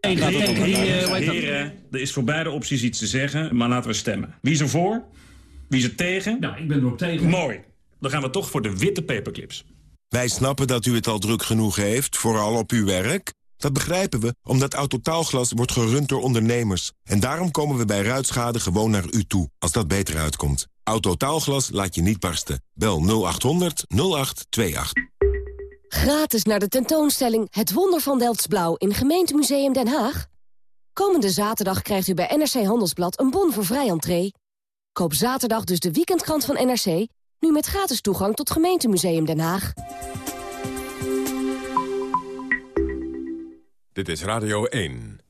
Heren, er is voor beide opties iets te zeggen, maar laten we stemmen. Wie is er voor? Wie is er tegen? Nou, ik ben erop tegen. Mooi. Dan gaan we toch voor de witte paperclips. Wij snappen dat u het al druk genoeg heeft, vooral op uw werk. Dat begrijpen we, omdat Autotaalglas wordt gerund door ondernemers. En daarom komen we bij ruitschade gewoon naar u toe, als dat beter uitkomt. Autotaalglas laat je niet barsten. Bel 0800 0828. Gratis naar de tentoonstelling Het Wonder van Delftsblauw in Gemeentemuseum Den Haag? Komende zaterdag krijgt u bij NRC Handelsblad een bon voor vrij entree. Koop zaterdag dus de weekendkrant van NRC, nu met gratis toegang tot Gemeentemuseum Den Haag. Dit is Radio 1.